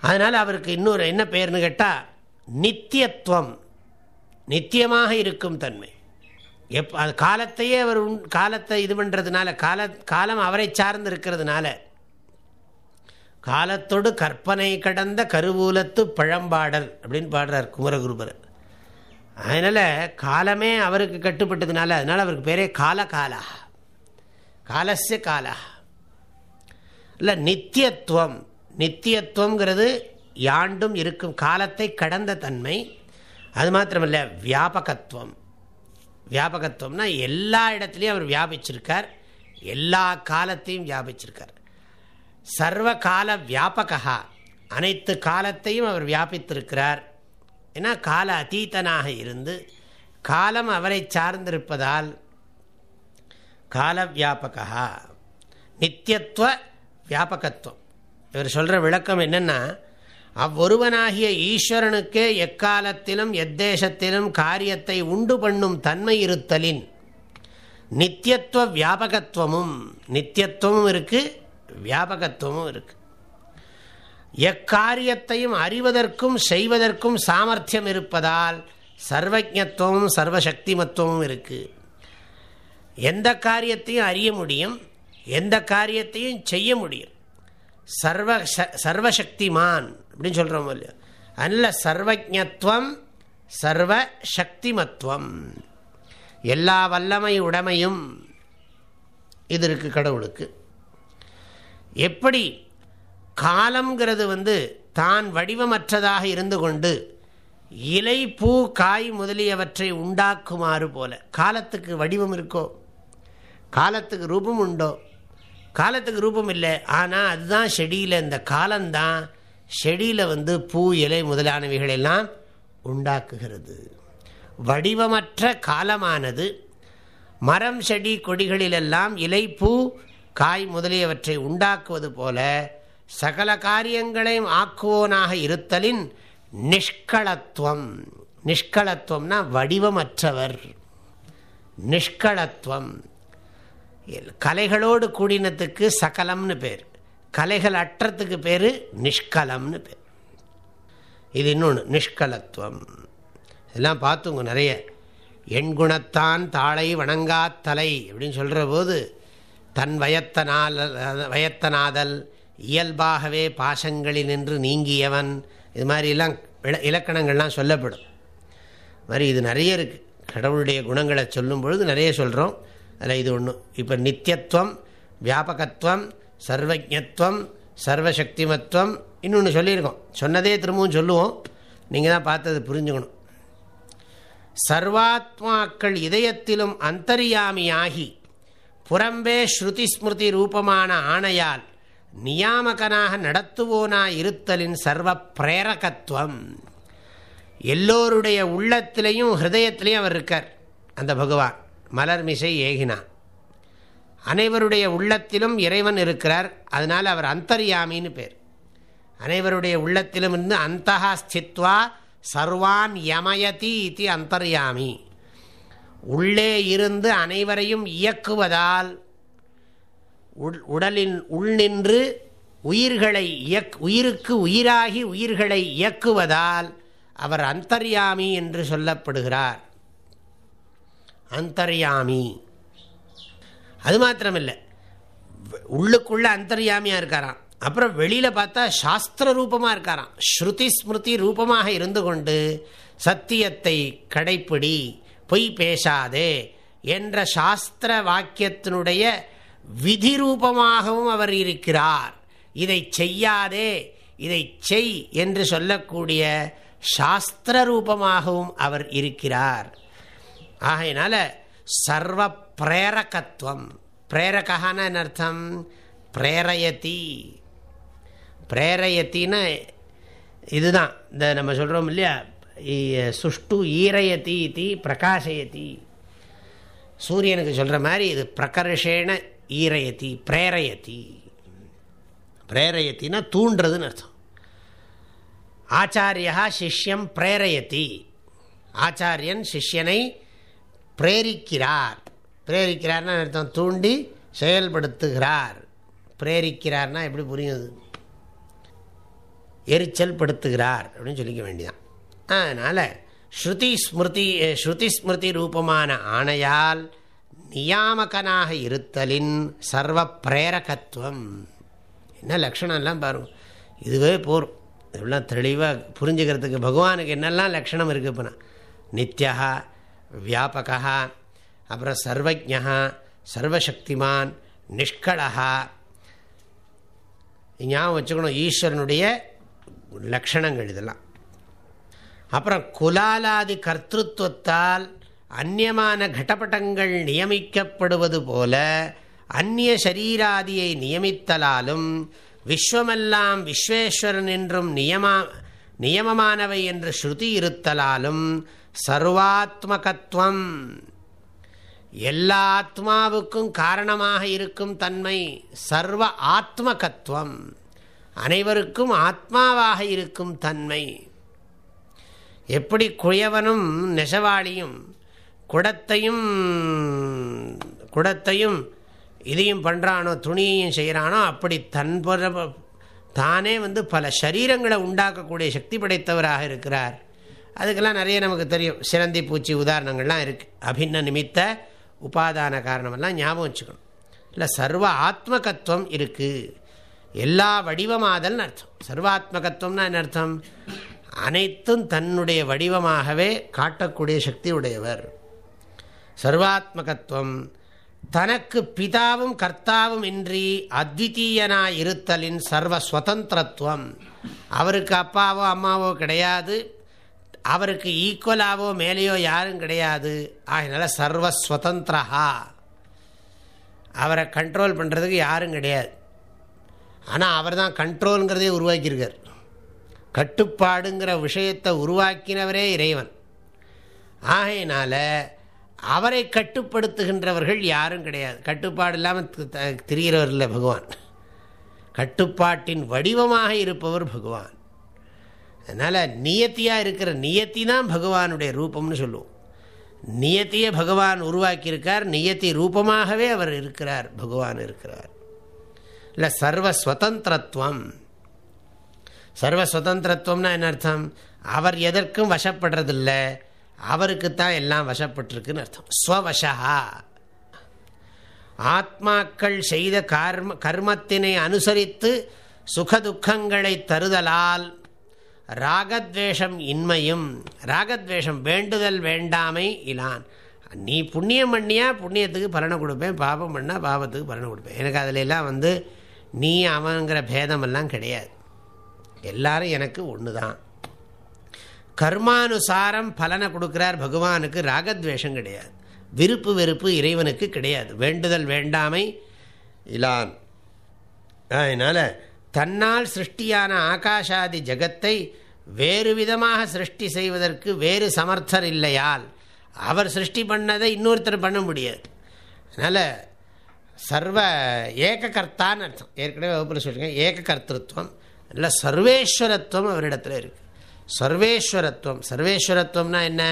அதனால் அவருக்கு இன்னொரு என்ன பேர்னு கேட்டால் நித்தியத்துவம். நித்தியமாக இருக்கும் தன்மை. எப் அது காலத்தையே அவர் காலத்தை இது பண்ணுறதுனால கால காலம் அவரை சார்ந்து இருக்கிறதுனால காலத்தோடு கற்பனை கடந்த கருவூலத்து பழம்பாடல் அப்படின்னு பாடுறார் குமரகுருபர். அதனால் காலமே அவருக்கு கட்டுப்பட்டதுனால அதனால் அவருக்கு பேரே காலகாலா. காலசிய காலா. இல்லை நித்தியத்துவம். நித்தியத்துவங்கிறது யாண்டும் இருக்கும் காலத்தை கடந்த தன்மை. அது மாத்திரமல்ல வியாபகத்துவம். வியாபகத்துவம்னா எல்லா இடத்துலையும் அவர் வியாபிச்சிருக்கார். எல்லா காலத்தையும் வியாபிச்சிருக்கார். சர்வ கால வியாபகா அனைத்து காலத்தையும் அவர் வியாபித்திருக்கிறார். ஏன்னா கால அதீதனாக இருந்து காலம் அவரை சார்ந்திருப்பதால் கால வியாபகா நித்தியத்துவ வியாபகத்துவம். இவர் சொல்கிற விளக்கம் என்னென்னா அவ்வொருவனாகிய ஈஸ்வரனுக்கே எக்காலத்திலும் எத்தேசத்திலும் காரியத்தை உண்டு பண்ணும் தன்மை இருத்தலின் நித்தியத்துவ வியாபகத்துவமும் நித்தியத்துவமும் இருக்குது வியாபகத்துவமும் இருக்குது எக்காரியத்தையும் அறிவதற்கும் செய்வதற்கும் சாமர்த்தியம் இருப்பதால் சர்வஜத்துவமும் சர்வசக்திமத்துவமும் இருக்குது எந்த காரியத்தையும் அறிய முடியும் எந்த காரியத்தையும் செய்ய முடியும். சர்வ சர்வசக்திமான் அப்படின்னு சொல்கிறோம் இல்லையா? அதில் சர்வஜத்துவம் சர்வ சக்திமத்துவம் எல்லா வல்லமை உடைமையும் இது இருக்குது கடவுளுக்கு. எப்படி? காலம்ங்கிறது வந்து தான் வடிவமற்றதாக இருந்து கொண்டு இலை பூ காய் முதலியவற்றை உண்டாக்குமாறு போல. காலத்துக்கு வடிவம் இருக்கோ? காலத்துக்கு ரூபம் உண்டோ? காலத்துக்கு ரூபம் இல்லை. ஆனால் அதுதான் செடியில் இந்த காலம்தான் செடியில் வந்து பூ இலை முதலானவைகள் எல்லாம் உண்டாக்குகிறது. வடிவமற்ற காலமானது மரம் செடி கொடிகளிலெல்லாம் இலை பூ காய் முதலியவற்றை உண்டாக்குவது போல சகல காரியங்களையும் ஆக்குவோனாக இருத்தலின் நிஷ்களத்துவம் நிஷ்களத்துவம்னா வடிவமற்றவர். நிஷ்களத்துவம் கலைகளோடு கூடினத்துக்கு சகலம்னு பேர். கலைகள் அற்றத்துக்கு பேர் நிஷ்கலம்னு பேர். இது இன்னொன்று நிஷ்கலத்துவம். இதெல்லாம் பார்த்துங்க நிறைய. எண்குணத்தான் தாளை வணங்காத்தலை அப்படின்னு சொல்கிற போது தன் வயத்தனால் வயத்தனாதல் இயல்பாகவே பாசங்களில் நின்று நீங்கியவன் இது மாதிரிலாம் இலக்கணங்கள்லாம் சொல்லப்படும். மாதிரி இது நிறைய இருக்குது கடவுளுடைய குணங்களை சொல்லும் பொழுது நிறைய சொல்கிறோம் அதில் இது ஒன்று இப்போ நித்தியத்துவம் வியாபகத்துவம் சர்வஜத்துவம் சர்வசக்திமத்துவம் இன்னொன்று சொல்லியிருக்கோம். சொன்னதே திரும்பவும் சொல்லுவோம். நீங்கள் தான் பார்த்தது புரிஞ்சுக்கணும். சர்வாத்மாக்கள் இதயத்திலும் அந்தரியாமியாகி புறம்பே ஸ்ருதி ஸ்மிருதி ரூபமான ஆணையால் நியாமகனாக நடத்துவோனா இருத்தலின் சர்வ பிரேரகத்துவம். எல்லோருடைய உள்ளத்திலையும் ஹிருதயத்திலையும் அவர் இருக்கார் அந்த பகவான். மலர்மிசை ஏகினா அனைவருடைய உள்ளத்திலும் இறைவன் இருக்கிறார். அதனால் அவர் அந்தர்யாமின்னு பேர். அனைவருடைய உள்ளத்திலும் இருந்து அந்தகா ஸ்தித்வா சர்வான் யமயதி இது அந்தர்யாமி. உள்ளே இருந்து அனைவரையும் இயக்குவதால் உடலின் உள்நின்று உயிர்களை இயக் உயிருக்கு உயிராகி உயிர்களை இயக்குவதால் அவர் அந்தர்யாமி என்று சொல்லப்படுகிறார். அந்தர்யாமி. அது மாத்திரமில்லை. உள்ளுக்குள்ளே அந்தர்யாமியாக இருக்காராம். அப்புறம் வெளியில் பார்த்தா சாஸ்திர ரூபமாக இருக்காராம். ஸ்ருதி ஸ்மிருதி ரூபமாக இருந்து கொண்டு சத்தியத்தை கடைப்பிடி பொய் பேசாதே என்ற சாஸ்திர வாக்கியத்தினுடைய விதி ரூபமாகவும் அவர் இருக்கிறார். இதை செய்யாதே இதை செய் என்று சொல்லக்கூடிய சாஸ்திர ரூபமாகவும் அவர் இருக்கிறார். ஆகையினால சர்வ பிரேரகத்துவம் பிரேரகான அர்த்தம்? பிரேரயத்தி பிரேரயத்தின்னு இதுதான். இந்த நம்ம சொல்கிறோம் இல்லையா? சுஷ்டு ஈரயத்தி தி பிரகாசயத்தி சூரியனுக்கு சொல்கிற மாதிரி இது பிரகர்ஷேன ஈரயத்தி பிரேரயத்தி பிரேரயத்தின்னா தூண்டுறதுன்னு அர்த்தம். ஆச்சாரியா சிஷ்யம் பிரேரயத்தி ஆச்சாரியன் சிஷ்யனை பிரேரிக்கிறார். பிரேரிக்கிறார்னா அர்த்தம்? தூண்டி செயல்படுத்துகிறார். பிரேரிக்கிறார்னா எப்படி புரியுது? எரிச்சல் படுத்துகிறார் அப்படின்னு சொல்லிக்க வேண்டியதான் அதனால் ஸ்ருதி ஸ்மிருதி ஸ்ருதி ஸ்மிருதி ரூபமான ஆணையால் நியாமகனாக இருத்தலின் சர்வ பிரேரகத்துவம். என்ன லக்ஷணம்லாம் பாருங்க இதுவே போரும். இதெல்லாம் தெளிவாக புரிஞ்சுக்கிறதுக்கு பகவானுக்கு என்னெல்லாம் லக்ஷணம் இருக்குது இப்போ நித்யா வியாபகா அப்புறம் சர்வஜா சர்வசக்திமான் நிஷ்கலகா ஞாபகம் வச்சுக்கணும் ஈஸ்வரனுடைய லக்ஷணங்கள் இதெல்லாம். அப்புறம் குலாலாதி கர்த்தத்வத்தால் அந்நியமான கடப்பட்டங்கள் நியமிக்கப்படுவது போல அந்நிய சரீராதியை நியமித்தலாலும் விஸ்வமெல்லாம் விஸ்வேஸ்வரன் என்றும் நியமா நியமமானவை என்று ஸ்ருதி இருத்தலாலும் சர்வாத்மகத்துவம். எல்லா ஆத்மாவுக்கும் காரணமாக இருக்கும் தன்மை சர்வ ஆத்மகத்துவம். அனைவருக்கும் ஆத்மாவாக இருக்கும் தன்மை. எப்படி குயவனும் நெசவாளியும் குடத்தையும் குடத்தையும் இதையும் பண்ணுறானோ துணியையும் செய்கிறானோ அப்படி தன் தானே வந்து பல சரீரங்களை உண்டாக்கக்கூடிய சக்தி படைத்தவராக இருக்கிறார். அதுக்கெல்லாம் நிறைய நமக்கு தெரியும். சிறந்தி பூச்சி உதாரணங்கள்லாம் இருக்குது அபின்ன நிமித்த உபாதான காரணமெல்லாம் ஞாபகம் வச்சுக்கணும். இல்லை சர்வ ஆத்மகத்துவம் இருக்குது எல்லா வடிவமாதல்னு அர்த்தம். சர்வாத்மகத்துவம்னா என்ன அர்த்தம்? அனைத்தும் தன்னுடைய வடிவமாகவே காட்டக்கூடிய சக்தி உடையவர். சர்வாத்மகத்துவம் தனக்கு பிதாவும் கர்த்தாவும் இன்றி அத்விதீயனாய் இருத்தலின் சர்வ சுதந்திரத்துவம் அவருக்கு அப்பாவோ அம்மாவோ கிடையாது. அவருக்கு ஈக்குவலாவோ மேலேயோ யாரும் கிடையாது. ஆகினால சர்வஸ்வதந்திரா அவரை கண்ட்ரோல் பண்ணுறதுக்கு யாரும் கிடையாது. ஆனால் அவர் தான் கண்ட்ரோலுங்கிறதே உருவாக்கியிருக்கார். கட்டுப்பாடுங்கிற விஷயத்தை உருவாக்கினவரே இறைவன். ஆகையினால அவரை கட்டுப்படுத்துகின்றவர்கள் யாரும் கிடையாது. கட்டுப்பாடு இல்லாமல் திரிகிறவர் இல்லை பகவான். கட்டுப்பாட்டின் வடிவமாக இருப்பவர் பகவான். அதனால் நியத்தியாக இருக்கிற நியத்தி தான் பகவானுடைய ரூபம்னு சொல்லுவோம். நியத்தியை பகவான் உருவாக்கியிருக்கார் நியத்தி ரூபமாகவே அவர் இருக்கிறார் பகவான் இருக்கிறார். இல்லை சர்வஸ்வதந்திரத்துவம் சர்வஸ்வதந்திரத்துவம்னா என்ன அர்த்தம்? அவர் எதற்கும் வசப்படுறதில்லை அவருக்கு தான் எல்லாம் வசப்பட்டிருக்குன்னு அர்த்தம். ஸ்வவசா. ஆத்மாக்கள் செய்த கர்ம கர்மத்தினை அனுசரித்து சுகதுக்கங்களை தருதலால் ராகத்வேஷம் இன்மையும் ராகத்வேஷம் வேண்டுதல் வேண்டாமை இலான். நீ புண்ணியம் பண்ணியா புண்ணியத்துக்கு பலனை கொடுப்பேன் பாபம் பண்ணால் பாபத்துக்கு பலனை கொடுப்பேன். எனக்கு அதில் எல்லாம் வந்து நீ அவங்கிற பேதமெல்லாம் கிடையாது. எல்லாரும் எனக்கு ஒன்று தான் கர்மானுசாரம் பலனை கொடுக்குறார் பகவானுக்கு ராகத்வேஷம் கிடையாது. விருப்பு வெறுப்பு இறைவனுக்கு கிடையாது. வேண்டுதல் வேண்டாமை இலான். அதனால் தன்னால் சிருஷ்டியான ஆகாஷாதி ஜகத்தை வேறு விதமாக சிருஷ்டி செய்வதற்கு வேறு சமர்த்தர் இல்லையால் அவர் சிருஷ்டி பண்ணதை இன்னொருத்தர் பண்ண முடியாது. அதனால் சர்வ ஏக கர்த்தான்னு அர்த்தம். ஏற்கனவே வகுப்பில் சொல்லியிருக்கேன் ஏக இல்லை சர்வேஸ்வரத்துவம் அவரிடத்தில் இருக்குது சர்வேஸ்வரத்துவம் சர்வேஸ்வரத்துவம்னா என்ன?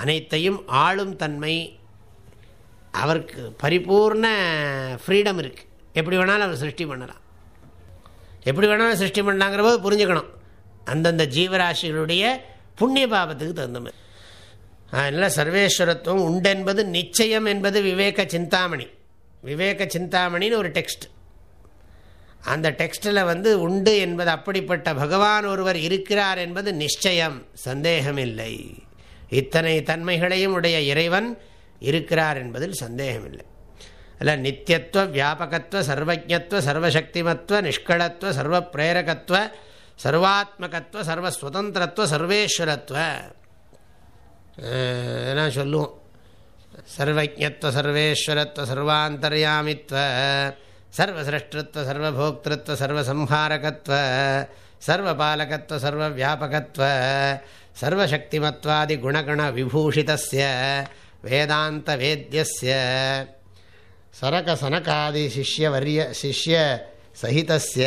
அனைத்தையும் ஆளும் தன்மை அவருக்கு பரிபூர்ண ஃப்ரீடம் இருக்குது எப்படி வேணாலும் அவர் சிருஷ்டி பண்ணலாம். எப்படி வேணாலும் சிருஷ்டி பண்ணாங்கிற போது புரிஞ்சுக்கணும். அந்தந்த ஜீவராசிகளுடைய புண்ணிய பாபத்துக்கு தகுந்த மாதிரி. அதனால் சர்வேஸ்வரத்துவம் உண்டென்பது நிச்சயம் என்பது விவேக சிந்தாமணி. விவேக சிந்தாமணின்னு ஒரு டெக்ஸ்ட். அந்த டெக்ஸ்டில் வந்து உண்டு என்பது அப்படிப்பட்ட பகவான் ஒருவர் இருக்கிறார் என்பது நிச்சயம் சந்தேகமில்லை. இத்தனை தன்மைகளையும் உடைய இறைவன் இருக்கிறார் என்பதில் சந்தேகமில்லை. அல்ல நித்தியத்துவ வியாபகத்துவ சர்வஜத்துவ சர்வசக்திமத்துவ நிஷ்களத்துவ சர்வ பிரேரகத்துவ சர்வாத்மகத்துவ சர்வஸ்வதந்திரத்துவ சர்வேஸ்வரத்துவ எல்லாம் சொல்லுவோம் சர்வஜத்துவ சர்வேஸ்வரத்துவ சர்வாந்தர்யாமித்வ சர்வசிரஷ்டத்துவ சர்வபோக்திருத்துவ சர்வசம்ஹாரகத்துவ சர்வபாலகத்துவ சர்வவியாபகத்துவ சர்வசக்திமத்வாதி குணகண விபூஷிதஸ்ய வேதாந்த வேத்தியஸ்ய சரக சனகாதி சிஷ்யவரிய சிஷ்ய சகிதஸ்ய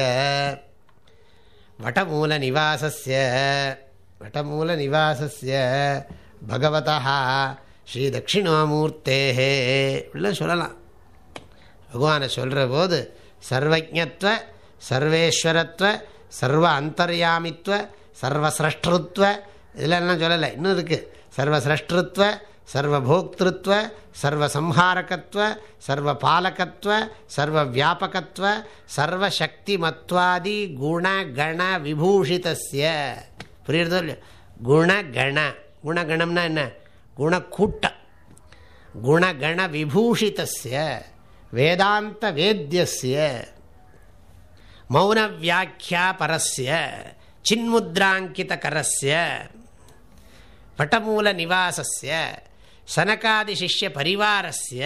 வடமூல நிவாசஸ்ய வடமூல நிவாசஸ்ய பகவதா ஸ்ரீ தட்சிணாமூர்த்தேஹே இப்படிலாம் சொல்லலாம். பகவானை சொல்கிற போது சர்வஜத்வ சர்வேஸ்வரத்வ சர்வ அந்தர்யாமித்வ சர்வசிரஷ்டத்துவ இதெல்லாம் சொல்லலை. இன்னும் இருக்குது சர்வசிரஷ்டத்துவ சர்வபோக்திருத்வ சர்வசம்ஹாரகத்துவ சர்வபாலகத்துவ சர்வவியாபகத்துவ சர்வசக்திமத்வாதி குணகண விபூஷிதஸ்ய புரியுறதோ இல்லையோ குணகண குணகணம்னா என்ன குணக்கூட்டம் குணகண விபூஷிதஸ்ய வேதாந்த வேத்தியஸ்ய மௌனவியாக்கியா பரஸ்ய சின்முத்ராங்கித கரஸ்ய பட்டமூல நிவாசஸ்ய சனகாதி சிஷ்ய பரிவாரஸ்ய.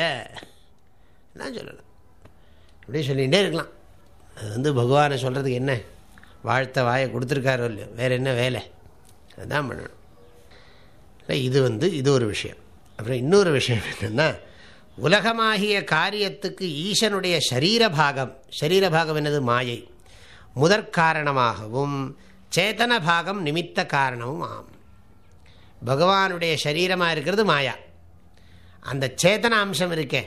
என்ன சொல்லலாம் இப்படி சொல்லிகிட்டே இருக்கலாம். அது வந்து பகவானை சொல்கிறதுக்கு என்ன? வாழ்த்த வாயை கொடுத்துருக்காரோ இல்லையோ? வேறு என்ன வேலை? அதுதான் பண்ணணும். இது வந்து இது ஒரு விஷயம். அப்புறம் இன்னொரு விஷயம் என்னென்னா உலகமாகிய காரியத்துக்கு ஈசனுடைய சரீர பாகம் என்னது? மாயை. முதற்காரணமாகவும் சேத்தன பாகம் நிமித்த காரணமும் ஆம் பகவானுடைய சரீரமாக இருக்கிறது மாயா. அந்த சேதன அம்சம் இருக்கே.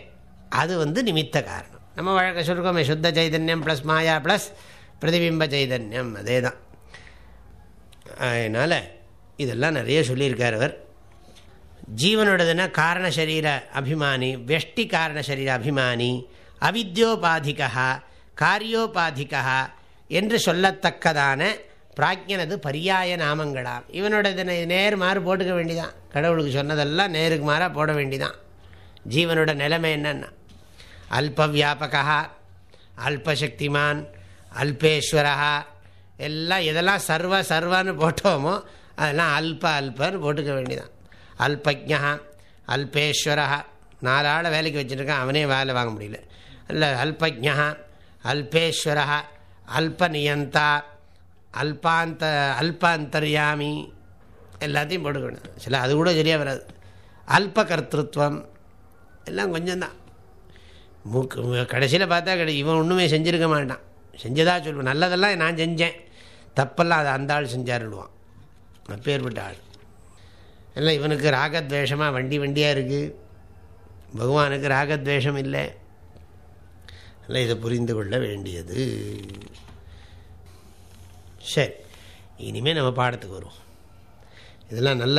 அது வந்து நிமித்த காரணம். நம்ம வழக்க சொல்கிறோமே சுத்த சைதன்யம் ப்ளஸ் மாயா ப்ளஸ் பிரதிபிம்ப சைதன்யம். அதே தான் அதனால் இதெல்லாம் நிறைய சொல்லியிருக்கார் அவர். ஜீவனுடையதுன்னா காரண சரீர அபிமானி வெஷ்டி காரண சரீர அபிமானி அவித்யோபாதிகா காரியோபாதிகா என்று சொல்லத்தக்கதான பிராஜ்யனது பரியாய நாமங்களாம். இவனோட இதனை நேர் மாறு போட்டுக்க வேண்டிதான். கடவுளுக்கு சொன்னதெல்லாம் நேருக்கு மாறாக போட வேண்டிதான். ஜீவனோட நிலைமை என்னென்னா அல்ப வியாபகா அல்பசக்திமான் அல்பேஸ்வரா எல்லாம் எதெல்லாம் சர்வ சர்வன்னு போட்டோமோ அதெல்லாம் அல்ப அல்பன்னு போட்டுக்க வேண்டியதான் அல்பஜா அல்பேஸ்வரா நாலு ஆளை வேலைக்கு வச்சுருக்கான் அவனே வேலை வாங்க முடியல. இல்லை அல்பஜா அல்பேஸ்வரா அல்பநியந்தா அல்பாந்த அல்பாந்தர்யாமி எல்லாத்தையும் போட்டுக்கணும் சில அது கூட சரியாக வராது. அல்பகர்த்திருவம் எல்லாம் கொஞ்சம்தான். மூக்கு கடைசியில் பார்த்தா கிடை இவன் ஒன்றுமே செஞ்சுருக்க மாட்டான். செஞ்சதாக சொல்லுவான் நல்லதெல்லாம் நான் செஞ்சேன். தப்பெல்லாம் அதை அந்த ஆள் செஞ்சாருடுவான் அப்பேற்பட்ட ஆள். இல்லை இவனுக்கு ராகத்வேஷமாக வண்டி வண்டியாக இருக்குது பகவானுக்கு ராகத்வேஷம் இல்லை. இல்லை இதை புரிந்து கொள்ள வேண்டியது. சரி இனிமேல் நம்ம பாடத்துக்கு வருவோம். இதெல்லாம் நல்ல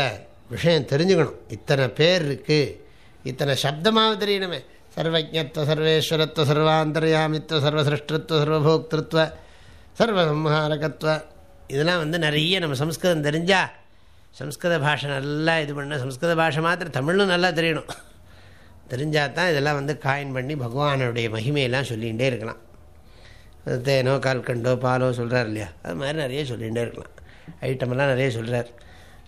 விஷயம் தெரிஞ்சுக்கணும். இத்தனை பேர் இருக்குது இத்தனை சப்தமாக தெரியணுமே. சர்வஜத்வ சர்வேஸ்வரத்துவ சர்வாந்தர்யாமித்வ சர்வசிருஷ்டத்துவ சர்வபோக்திருத்துவ சர்வசம்ஹாரகத்துவ இதெல்லாம் வந்து நிறைய நம்ம சம்ஸ்கிருதம் தெரிஞ்சால் சம்ஸ்கிருத பாஷை நல்லா இது பண்ண சம்ஸ்கிருத பாஷை மாத்திரம் தமிழும் நல்லா தெரியணும். தெரிஞ்சால் தான் இதெல்லாம் வந்து காயின் பண்ணி பகவானுடைய மகிமையெல்லாம் சொல்லிகிட்டே இருக்கலாம். தேனோ கால்கண்டோ பாலோ சொல்கிறார் இல்லையா? அது மாதிரி நிறைய சொல்லிகிட்டே இருக்கலாம். ஐட்டமெல்லாம் நிறைய சொல்கிறார்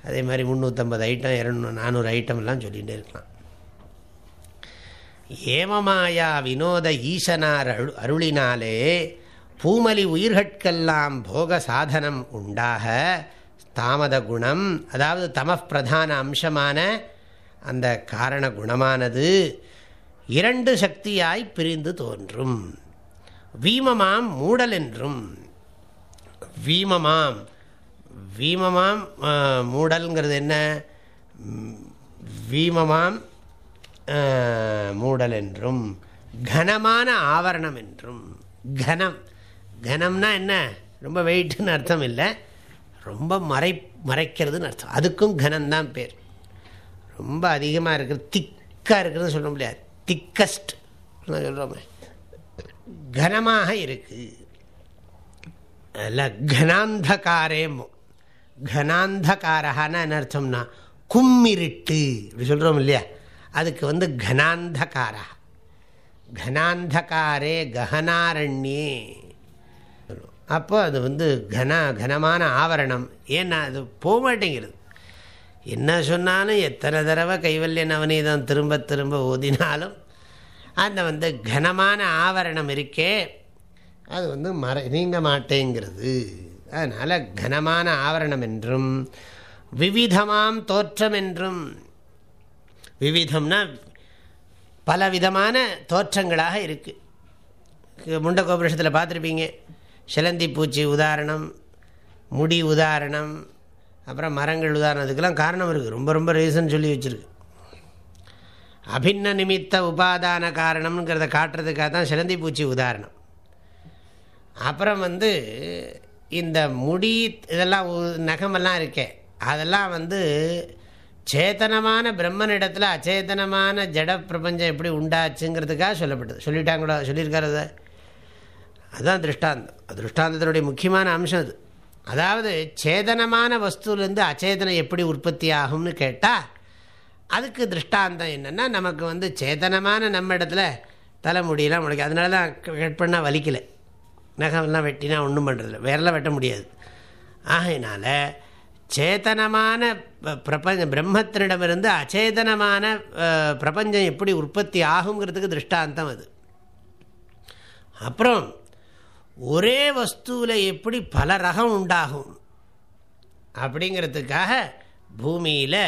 அதே மாதிரி முந்நூற்றம்பது ஐட்டம் இரநூறு நானூறு ஐட்டம்லாம் சொல்லிகிட்டே இருக்கலாம். ஏமமாயா வினோத ஈசனார் அரு அருளினாலே பூமலி உயிர்கட்கெல்லாம் போக சாதனம் உண்டாக தாமத குணம் அதாவது தமப்பிரதான அம்சமான அந்த காரண குணமானது இரண்டு சக்தியாய் பிரிந்து தோன்றும். வீமமாம் மூடல் என்றும். வீமமாம் வீமமாம் மூடல்ங்கிறது என்ன? வீமமாம் மூடல் என்றும் கனமான ஆவரணம் என்றும் கனம். கனம்னா என்ன? ரொம்ப வெயிட்டுன்னு அர்த்தம் இல்லை ரொம்ப மறை மறைக்கிறதுன்னு அர்த்தம். அதுக்கும் கனம்தான் பேர். ரொம்ப அதிகமாக இருக்கிறது திக்காக இருக்கிறது சொல்ல முடியாது. திக்கஸ்ட் சொல்கிறோமே கனமாக இருக்குது அதில் கனாந்தகாரேமோ. கனாந்தகாரகான என்ன அர்த்தம்னா கும்மிருட்டு. இப்படி சொல்கிறோம் இல்லையா? அதுக்கு வந்து கனாந்தகாரா கனாந்தகாரே ககனாரண்யே அப்போ அது வந்து கன கனமான ஆவரணம். ஏன்னா அது போக மாட்டேங்கிறது. என்ன சொன்னாலும் எத்தனை தடவை கைவல்ய நவநீதம் திரும்ப திரும்ப ஓதினாலும் அந்த வந்து கனமான ஆவரணம் இருக்கே. அது வந்து மற நீங்க மாட்டேங்கிறது. அதனால் கனமான ஆவரணம் என்றும் விவிதமாம் தோற்றம் என்றும் விவிதம்னா பலவிதமான தோற்றங்களாக இருக்குது முண்டகோபுருஷத்தில் பார்த்துருப்பீங்க. சிலந்தி பூச்சி உதாரணம் முடி உதாரணம் அப்புறம் மரங்கள் உதாரணம். அதுக்கெல்லாம் காரணம் இருக்குது ரொம்ப ரொம்ப ரீசன் சொல்லி வச்சுருக்கு. அபின்ன நிமித்த உபாதான காரணம்ங்கிறத காட்டுறதுக்காக தான் சிலந்தி பூச்சி உதாரணம். அப்புறம் வந்து இந்த முடி இதெல்லாம் நகமெல்லாம் இருக்கே. அதெல்லாம் வந்து சேத்தனமான பிரம்மனிடத்தில் அச்சேதனமான ஜட பிரபஞ்சம் எப்படி உண்டாச்சுங்கிறதுக்காக சொல்லப்பட்டது. சொல்லிட்டாங்களோ? சொல்லியிருக்காரு அதுதான் திருஷ்டாந்தம். திருஷ்டாந்தத்தினுடைய முக்கியமான அம்சம் அது. அதாவது சேதனமான வஸ்துலேருந்து அச்சேதனம் எப்படி உற்பத்தி ஆகும்னு கேட்டால் அதுக்கு திருஷ்டாந்தம் என்னென்னா நமக்கு வந்து சேதனமான நம்ம இடத்துல தலைமுடியெல்லாம் முளைக்கும் அதனால தான் கட் பண்ணால் வலிக்கலை. நகமெல்லாம் வெட்டினா ஒன்றும் பண்ணுறதில்ல வேறெல்லாம் வெட்ட முடியாது. ஆகையினால் சேதனமான பிரபஞ்சம் பிரம்மத்தினிடமிருந்து அச்சேதனமான பிரபஞ்சம் எப்படி உற்பத்தி ஆகுங்கிறதுக்கு திருஷ்டாந்தம் அது. அப்புறம் ஒரே வஸ்துவில் எப்படி பல ரகம் உண்டாகும்? அப்படிங்கிறதுக்காக பூமியில்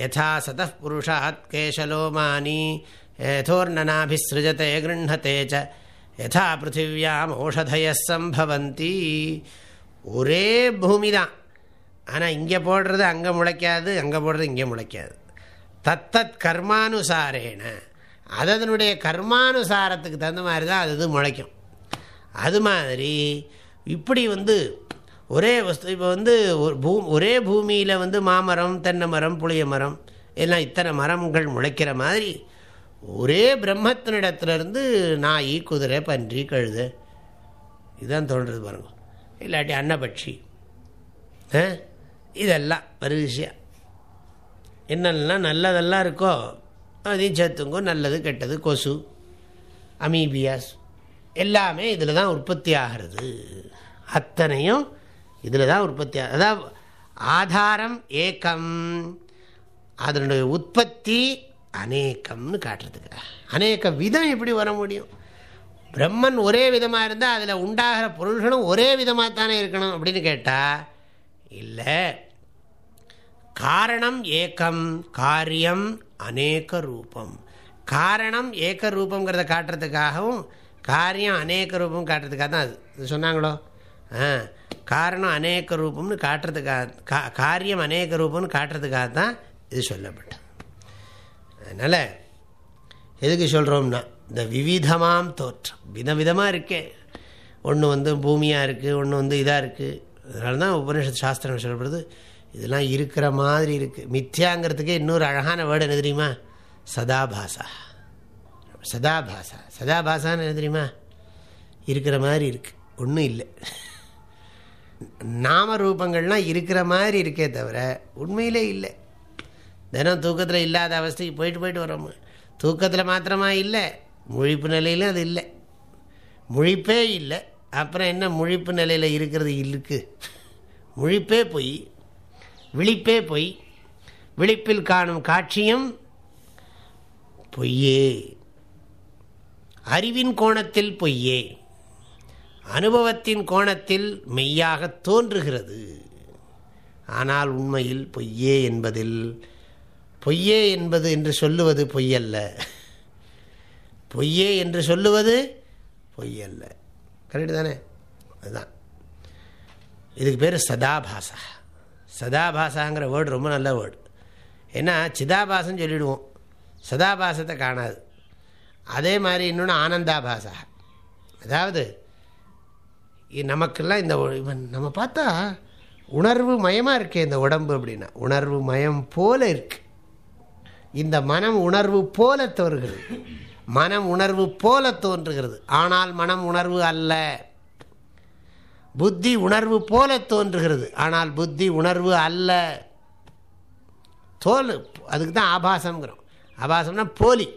யதா சத புருஷாத் கேசலோமானி யதோர்ணனாபிசிருஜத்தை கிருண்ணத்தே ச யதா பிருத்திவியாம் ஓஷதய சம்பவந்தி ஒரே பூமி தான் ஆனால் இங்கே போடுறது அங்கே முளைக்காது அங்கே போடுறது இங்கே முளைக்காது. தத்தத் கர்மானுசாரேன. அதனுடைய கர்மானுசாரத்துக்கு தகுந்த மாதிரி தான் அது இது முளைக்கும். அது மாதிரி இப்படி வந்து ஒரே வஸ்து இப்போ வந்து பூ ஒரே பூமியில் வந்து மாமரம் தென்னை மரம் புளிய மரம் எல்லாம் இத்தனை மரங்கள் முளைக்கிற மாதிரி ஒரே பிரம்மத்தினிடத்துலேருந்து நாய் குதிரை பன்றி கழுது இதுதான் தோன்றது பாருங்க. இல்லாட்டி அன்னபட்சி. ஆ? இதெல்லாம் வரிசையாக என்னெல்லாம் நல்லதெல்லாம் இருக்கோ அதையும் சேர்த்துங்கோ நல்லது கெட்டது கொசு அமீபியாஸ் எல்லாமே இதில் தான் உற்பத்தி ஆகிறது. அத்தனையும் இதில் தான் உற்பத்தி அதாவது ஆதாரம் ஏக்கம் அதனுடைய உற்பத்தி அநேக்கம்னு காட்டுறதுக்கு. அநேக விதம் எப்படி வர முடியும்? பிரம்மன் ஒரே விதமாக இருந்தால் அதில் உண்டாகிற பொருள்களும் ஒரே விதமாக தானே இருக்கணும் அப்படின்னு கேட்டால் இல்லை. காரணம் ஏக்கம் காரியம் அநேக ரூபம். காரணம் ஏக்க ரூபங்கிறத காட்டுறதுக்காகவும் காரியம் அநேக ரூபம் காட்டுறதுக்காக தான் அது. சொன்னாங்களோ? ஆ. காரணம் அநேக ரூபம்னு காட்டுறதுக்காக கா காரியம் அநேக ரூபம்னு காட்டுறதுக்காக தான் இது சொல்லப்பட்டது. அதனால் எதுக்கு சொல்கிறோம்னா இந்த விவிதமாம் தோற்றம். விதவிதமாக இருக்கே. ஒன்று வந்து பூமியாக இருக்குது ஒன்று வந்து இதாக இருக்குது அதனால தான் உபனிஷத் சாஸ்திரம் சொல்லப்படுது இதெல்லாம் இருக்கிற மாதிரி இருக்குது மித்யாங்கிறதுக்கே இன்னொரு அழகான வேர்டு என்ன தெரியுமா? சதாபாசா. சதாபாசா. சதாபாசான்னு என்ன தெரியுமா? இருக்கிற மாதிரி இருக்குது ஒன்றும் இல்லை. நாம ரூபங்கள்லாம் இருக்கிற மாதிரி இருக்கே தவிர உண்மையிலே இல்லை. தினம் தூக்கத்தில் இல்லாத அவஸ்தைக்கு போயிட்டு போயிட்டு வரோம் தூக்கத்தில் மாத்திரமா இல்லை. முழிப்பு நிலையிலும் அது இல்லை. முழிப்பே இல்லை. அப்புறம் என்ன முழிப்பு நிலையில் இருக்கிறது இருக்கு முழிப்பே பொய் விழிப்பே பொய் விழிப்பில் காணும் காட்சியும் பொய்யே. அறிவின் கோணத்தில் பொய்யே. அனுபவத்தின் கோணத்தில் மெய்யாக தோன்றுகிறது. ஆனால் உண்மையில் பொய்யே என்பதில் பொய்யே என்பது என்று சொல்லுவது பொய்யல்ல. பொய்யே என்று சொல்லுவது பொய்யல்ல. கரெக்டு தானே? அதுதான். இதுக்கு பேர் சதாபாசா. சதாபாசாங்கிற வேர்டு ரொம்ப நல்ல வேர்டு ஏன்னா சிதாபாசம் சொல்லிவிடுவோம் சதாபாசத்தை காணாது. அதே மாதிரி இன்னொன்று ஆனந்தாபாசா. அதாவது நமக்கெல்லாம் இந்த இவன் நம்ம பார்த்தா உணர்வு மயமாக இருக்கே இந்த உடம்பு அப்படின்னா. உணர்வு மயம் போல இருக்கு. இந்த மனம் உணர்வு போல தோன்றுகிறது மனம் உணர்வு போல தோன்றுகிறது. ஆனால் மனம் உணர்வு அல்ல. புத்தி உணர்வு போல தோன்றுகிறது. ஆனால் புத்தி உணர்வு அல்ல. தோல் அதுக்கு தான் ஆபாசம்ங்கிறோம். ஆபாசம்னா போலி.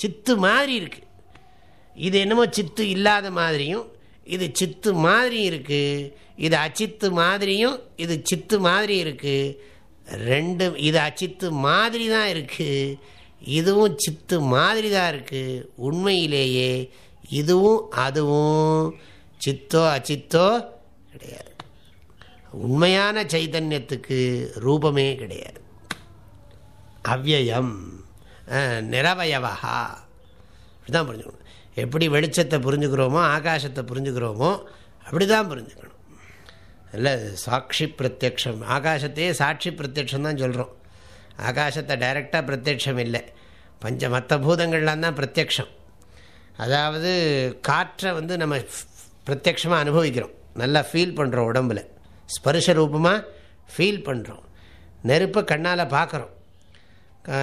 சித்து மாதிரி இருக்குது இது என்னமோ சித்து இல்லாத மாதிரியும் இது சித்து மாதிரி இருக்குது இது அச்சித்து மாதிரியும் இது சித்து மாதிரி இருக்குது ரெண்டு இது அச்சித்து மாதிரி தான் இருக்குது இதுவும் சித்து மாதிரி தான் இருக்குது உண்மையிலேயே இதுவும் அதுவும் சித்தோ அச்சித்தோ கிடையாது. உண்மையான சைதன்யத்துக்கு ரூபமே கிடையாது. அவ்வயம் நிறவயவா அப்படிதான் புரிஞ்சுக்கணும். எப்படி வெளிச்சத்தை புரிஞ்சுக்கிறோமோ ஆகாசத்தை புரிஞ்சுக்கிறோமோ அப்படி தான் புரிஞ்சுக்கணும். இல்லை சாட்சி பிரத்யக்ஷம். ஆகாசத்தையே சாட்சி பிரத்யக்ஷம் தான் சொல்கிறோம் ஆகாசத்தை டைரெக்டாக பிரத்யட்சம் இல்லை பஞ்ச மற்ற பூதங்கள்லாம் தான் பிரத்யக்ஷம். அதாவது காற்றை வந்து நம்ம பிரத்யக்ஷமாக அனுபவிக்கிறோம். நல்லா ஃபீல் பண்ணுறோம் உடம்பில். ஸ்பர்ஷ ரூபமாக ஃபீல் பண்ணுறோம் நெருப்பை கண்ணால் பார்க்குறோம்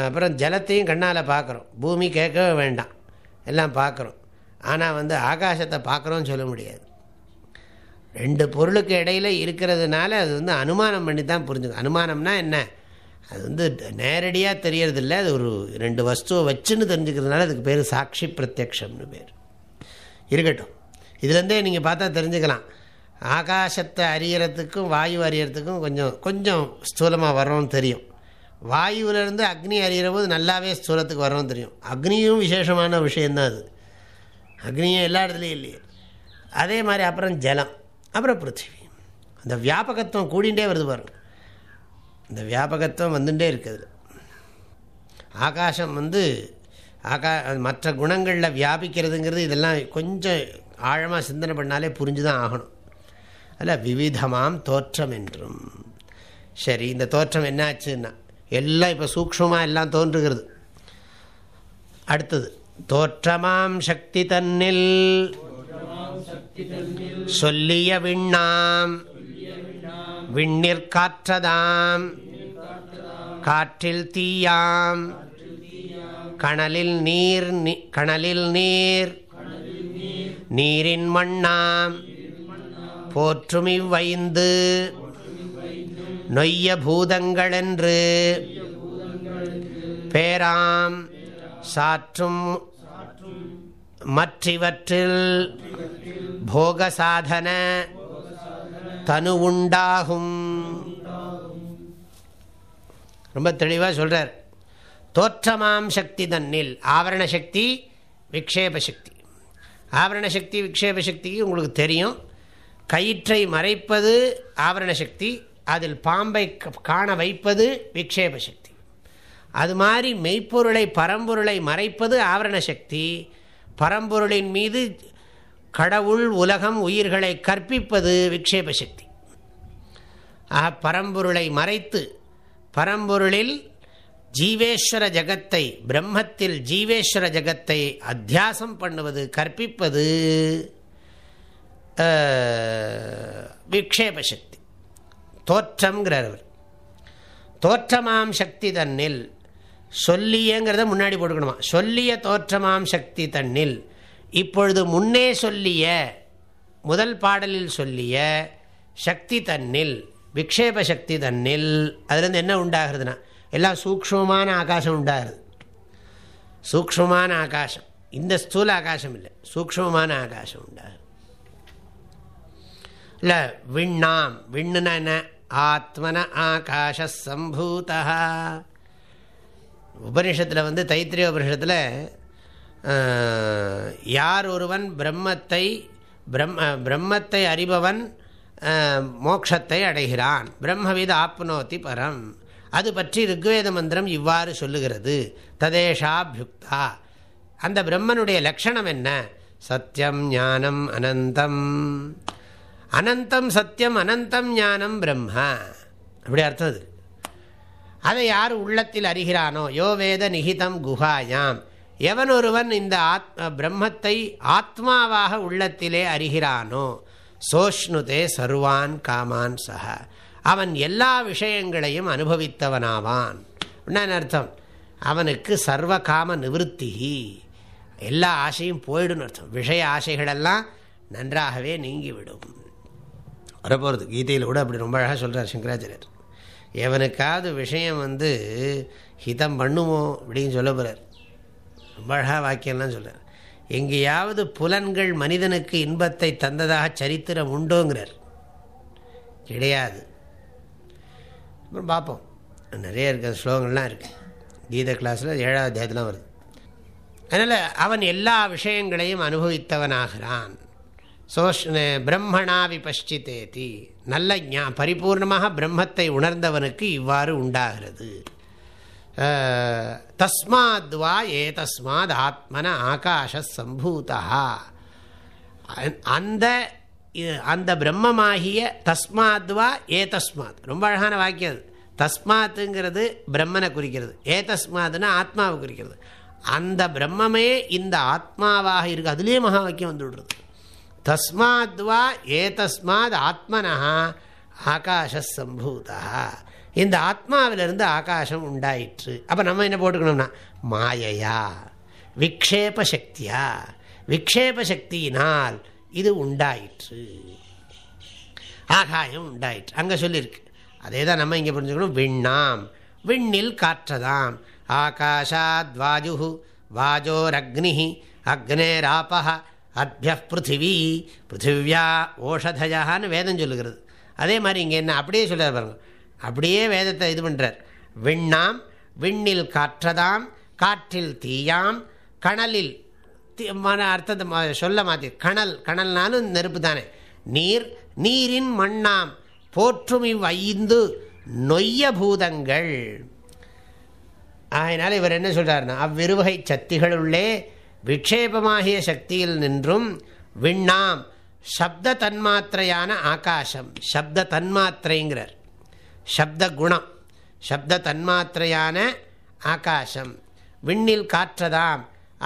அப்புறம் ஜலத்தையும் கண்ணால் பார்க்குறோம் பூமி கேட்கவே வேண்டாம். எல்லாம் பார்க்குறோம் ஆனால் வந்து ஆகாசத்தை பார்க்குறோன்னு சொல்ல முடியாது. ரெண்டு பொருளுக்கு இடையில் இருக்கிறதுனால அது வந்து அனுமானம் பண்ணி தான் புரிஞ்சுக்கணும். அனுமானம்னா என்ன? அது வந்து நேரடியாக தெரியறதில்ல. அது ஒரு ரெண்டு வஸ்துவை வச்சுன்னு தெரிஞ்சுக்கிறதுனால அதுக்கு பேர் சாட்சி பிரத்யக்ஷம்னு பேர். இருக்கட்டும். இதுலேருந்தே நீங்கள் பார்த்தா தெரிஞ்சுக்கலாம். ஆகாசத்தை அறியறதுக்கும் வாயு அறியறதுக்கும் கொஞ்சம் கொஞ்சம் ஸ்தூலமாக வரோன்னு தெரியும். வாயுவிலேருந்து அக்னி அறிகிற போது நல்லாவே ஸ்தூலத்துக்கு வரோன்னு தெரியும். அக்னியும் விசேஷமான விஷயந்தான் அது. அக்னியும் எல்லா இடத்துலையும் இல்லையே. அதே மாதிரி அப்புறம் ஜலம் அப்புறம் பிருத்திவி. அந்த வியாபகத்துவம் கூடிகிட்டே வருது பாருங்கள் இந்த வியாபகத்துவம் வந்துட்டே இருக்குது. ஆகாசம் வந்து ஆகா மற்ற குணங்களில் வியாபிக்கிறதுங்கிறது இதெல்லாம் கொஞ்சம் ஆழமாக சிந்தனை பண்ணாலே புரிஞ்சு தான் ஆகணும். அதில் விவிதமாம் தோற்றம் என்றும். சரி இந்த தோற்றம் என்னாச்சுன்னா எல்லாம் இப்போ சூக்ஷமாக எல்லாம் தோன்றுகிறது. அடுத்தது தோற்றமாம் சக்தி தன்னில் சொல்லிய விண்ணாம். விண்ணிற்காற்றதாம் காற்றில் தீயாம். கணலில் நீர் கணலில் நீர். நீரின் மண்ணாம். போற்றும் இவ்வைந்து நொய்ய பூதங்களென்று. பேராம் சாற்றும் மற்றிவற்றில். போகசாதன. தனு உண்டாகும் ரொம்ப தெளிவாக சொல்கிறார் தோற்றமாம் சக்தி தன்னில். ஆவரண சக்தி விக்ஷேப சக்தி. ஆவரண சக்தி விக்ஷேப சக்திக்கு உங்களுக்கு தெரியும். கயிற்றை மறைப்பது ஆவரண சக்தி அதில் பாம்பை காண வைப்பது விக்ஷேப சக்தி. அது மாதிரி மெய்ப்பொருளை பரம்பொருளை மறைப்பது ஆவரண சக்தி. பரம்பொருளின் மீது கடவுள் உலகம் உயிர்களை கற்பிப்பது விக்ஷேப சக்தி. ஆக பரம்பொருளை மறைத்து பரம்பொருளில் ஜீவேஸ்வர ஜகத்தை பிரம்மத்தில் ஜீவேஸ்வர ஜகத்தை அத்தியாசம் பண்ணுவது கற்பிப்பது விக்ஷேப சக்தி. தோற்றம்ங்கிறவர். தோற்றமாம் சக்தி தன்னில் சொல்லியங்கிறத முன்னாடி போட்டுக்கணுமா? சொல்லிய தோற்றமாம் சக்தி தன்னில் இப்பொழுது முன்னே சொல்லிய முதல் பாடலில் சொல்லிய சக்தி தன்னில் விக்ஷேப சக்தி தன்னில் அதுலேருந்து என்ன உண்டாகிறதுனா எல்லாம் சூக்ஷமான ஆகாசம் உண்டாகிறது. சூக்ஷமான ஆகாசம். இந்த ஸ்தூல ஆகாசம் இல்லை சூக்ஷமான ஆகாசம் உண்டாகுது இல்லை விண்ணாம். விண்ணுனா என்ன? ஆத்மன ஆகாஷ சம்பூதா உபனிஷத்தில் வந்து தைத்திரிய உபனிஷத்தில் யார் ஒருவன் பிரம்மத்தை பிரம்ம பிரம்மத்தை அறிபவன் மோட்சத்தை அடைகிறான். பிரம்மவித ஆப்னோத்தி பரம். அது பற்றி ருக்வேத மந்திரம் இவ்வாறு சொல்லுகிறது. ததேஷாபியுக்தா. அந்த பிரம்மனுடைய லட்சணம் என்ன? சத்தியம் ஞானம் அனந்தம். அனந்தம் சத்தியம் அனந்தம் ஞானம் பிரம்ம. அப்படி அர்த்தம் அது. அதை யார் உள்ளத்தில் அறிகிறானோ? யோ வேத நிகிதம் குஹாயாம். எவன் ஒருவன் இந்த ஆத் பிரம்மத்தை ஆத்மாவாக உள்ளத்திலே அறிகிறானோ சோஷ்ணுதே சர்வான் காமான் சக அவன் எல்லா விஷயங்களையும் அனுபவித்தவனாவான். என்ன அர்த்தம்? அவனுக்கு சர்வ காம நிவத்தி எல்லா ஆசையும் போயிடும் அர்த்தம். விஷய ஆசைகளெல்லாம் நன்றாகவே நீங்கிவிடும். வரப்போகிறது கீதையில் கூட அப்படி ரொம்ப அழகாக சொல்கிறார் சங்கராச்சாரியர். எவனுக்காவது விஷயம் வந்து ஹிதம் பண்ணுமோ அப்படின்னு சொல்ல போகிறார் ரொம்ப அழகாக வாக்கியம்லாம் சொல்கிறார் எங்கேயாவது புலன்கள் மனிதனுக்கு இன்பத்தை தந்ததாக சரித்திரம் உண்டோங்கிறார். கிடையாது. அப்புறம் பார்ப்போம். நிறைய இருக்கிற ஸ்லோகங்கள்லாம் இருக்குது கீத கிளாஸில் ஏழாவது அத்தியாயத்தில் வருது. அதனால் அவன் எல்லா விஷயங்களையும் அனுபவித்தவனாகிறான். சோஷ் பிரம்மணாவி விபஷ்டித்தேதி. நல்ல ஞா பரிபூர்ணமாக பிரம்மத்தை உணர்ந்தவனுக்கு இவ்வாறு உண்டாகிறது. தஸ்மாத்வா ஏ தஸ்மாத் ஆத்மன ஆகாஷ சம்பூதா அந்த அந்த பிரம்மமாகிய தஸ்மாத்வா ஏ தஸ்மாத். ரொம்ப அழகான வாக்கியம் அது. தஸ்மாத்துங்கிறது பிரம்மனை குறிக்கிறது. ஏ தஸ்மாத்னா ஆத்மாவை குறிக்கிறது. அந்த பிரம்மமே இந்த ஆத்மாவாக இருக்கு. அதுலேயே மகா வாக்கியம் வந்து விடுறது. தஸ்மாத்வா ஏ தஸ்மாத் ஆத்மனா ஆகாஷ சம்பூதா இந்த ஆத்மாவிலிருந்து ஆகாசம் உண்டாயிற்று. அப்போ நம்ம என்ன போட்டுக்கணும்னா மாயையா விக்ஷேப சக்தியா விக்ஷேப சக்தியினால் இது உண்டாயிற்று. ஆகாயம் உண்டாயிற்று. அங்கே சொல்லியிருக்கு. அதே தான் நம்ம இங்கே புரிஞ்சுக்கணும். விண்ணாம் விண்ணில் காற்றதாம். ஆகாஷாத் வாஜு வாஜோரக்னி அக்னேராபா அத்ய பிருத்திவி பிருத்திவியா ஓஷதயான்னு வேதம் சொல்லுகிறது. அதே மாதிரி இங்கே என்ன? அப்படியே சொல்கிறார் பாருங்கள் அப்படியே வேதத்தை இது பண்ணுறார் விண்ணாம் விண்ணில் காற்றதாம் காற்றில் தீயாம் கணலில் மன அர்த்தத்தை சொல்ல மாற்றி கணல் கணல்னாலும் நெருப்பு தானே. நீர் நீரின் மண்ணாம் போற்றும் இவ் ஐந்து நொய்ய பூதங்கள். அதனால் இவர் என்ன சொல்கிறாருன்னா அவ்விருவகை சக்திகளுள்ளே விக்ஷேபமாகிய சக்தியில் நின்றும் விண்ணாம் சப்த தன்மாத்திரையான ஆகாசம் சப்த தன்மாத்திரைங்கிறார். சப்த குணம் சப்த தன்மாத்திரையான ஆகாசம். விண்ணில் காற்றதாம்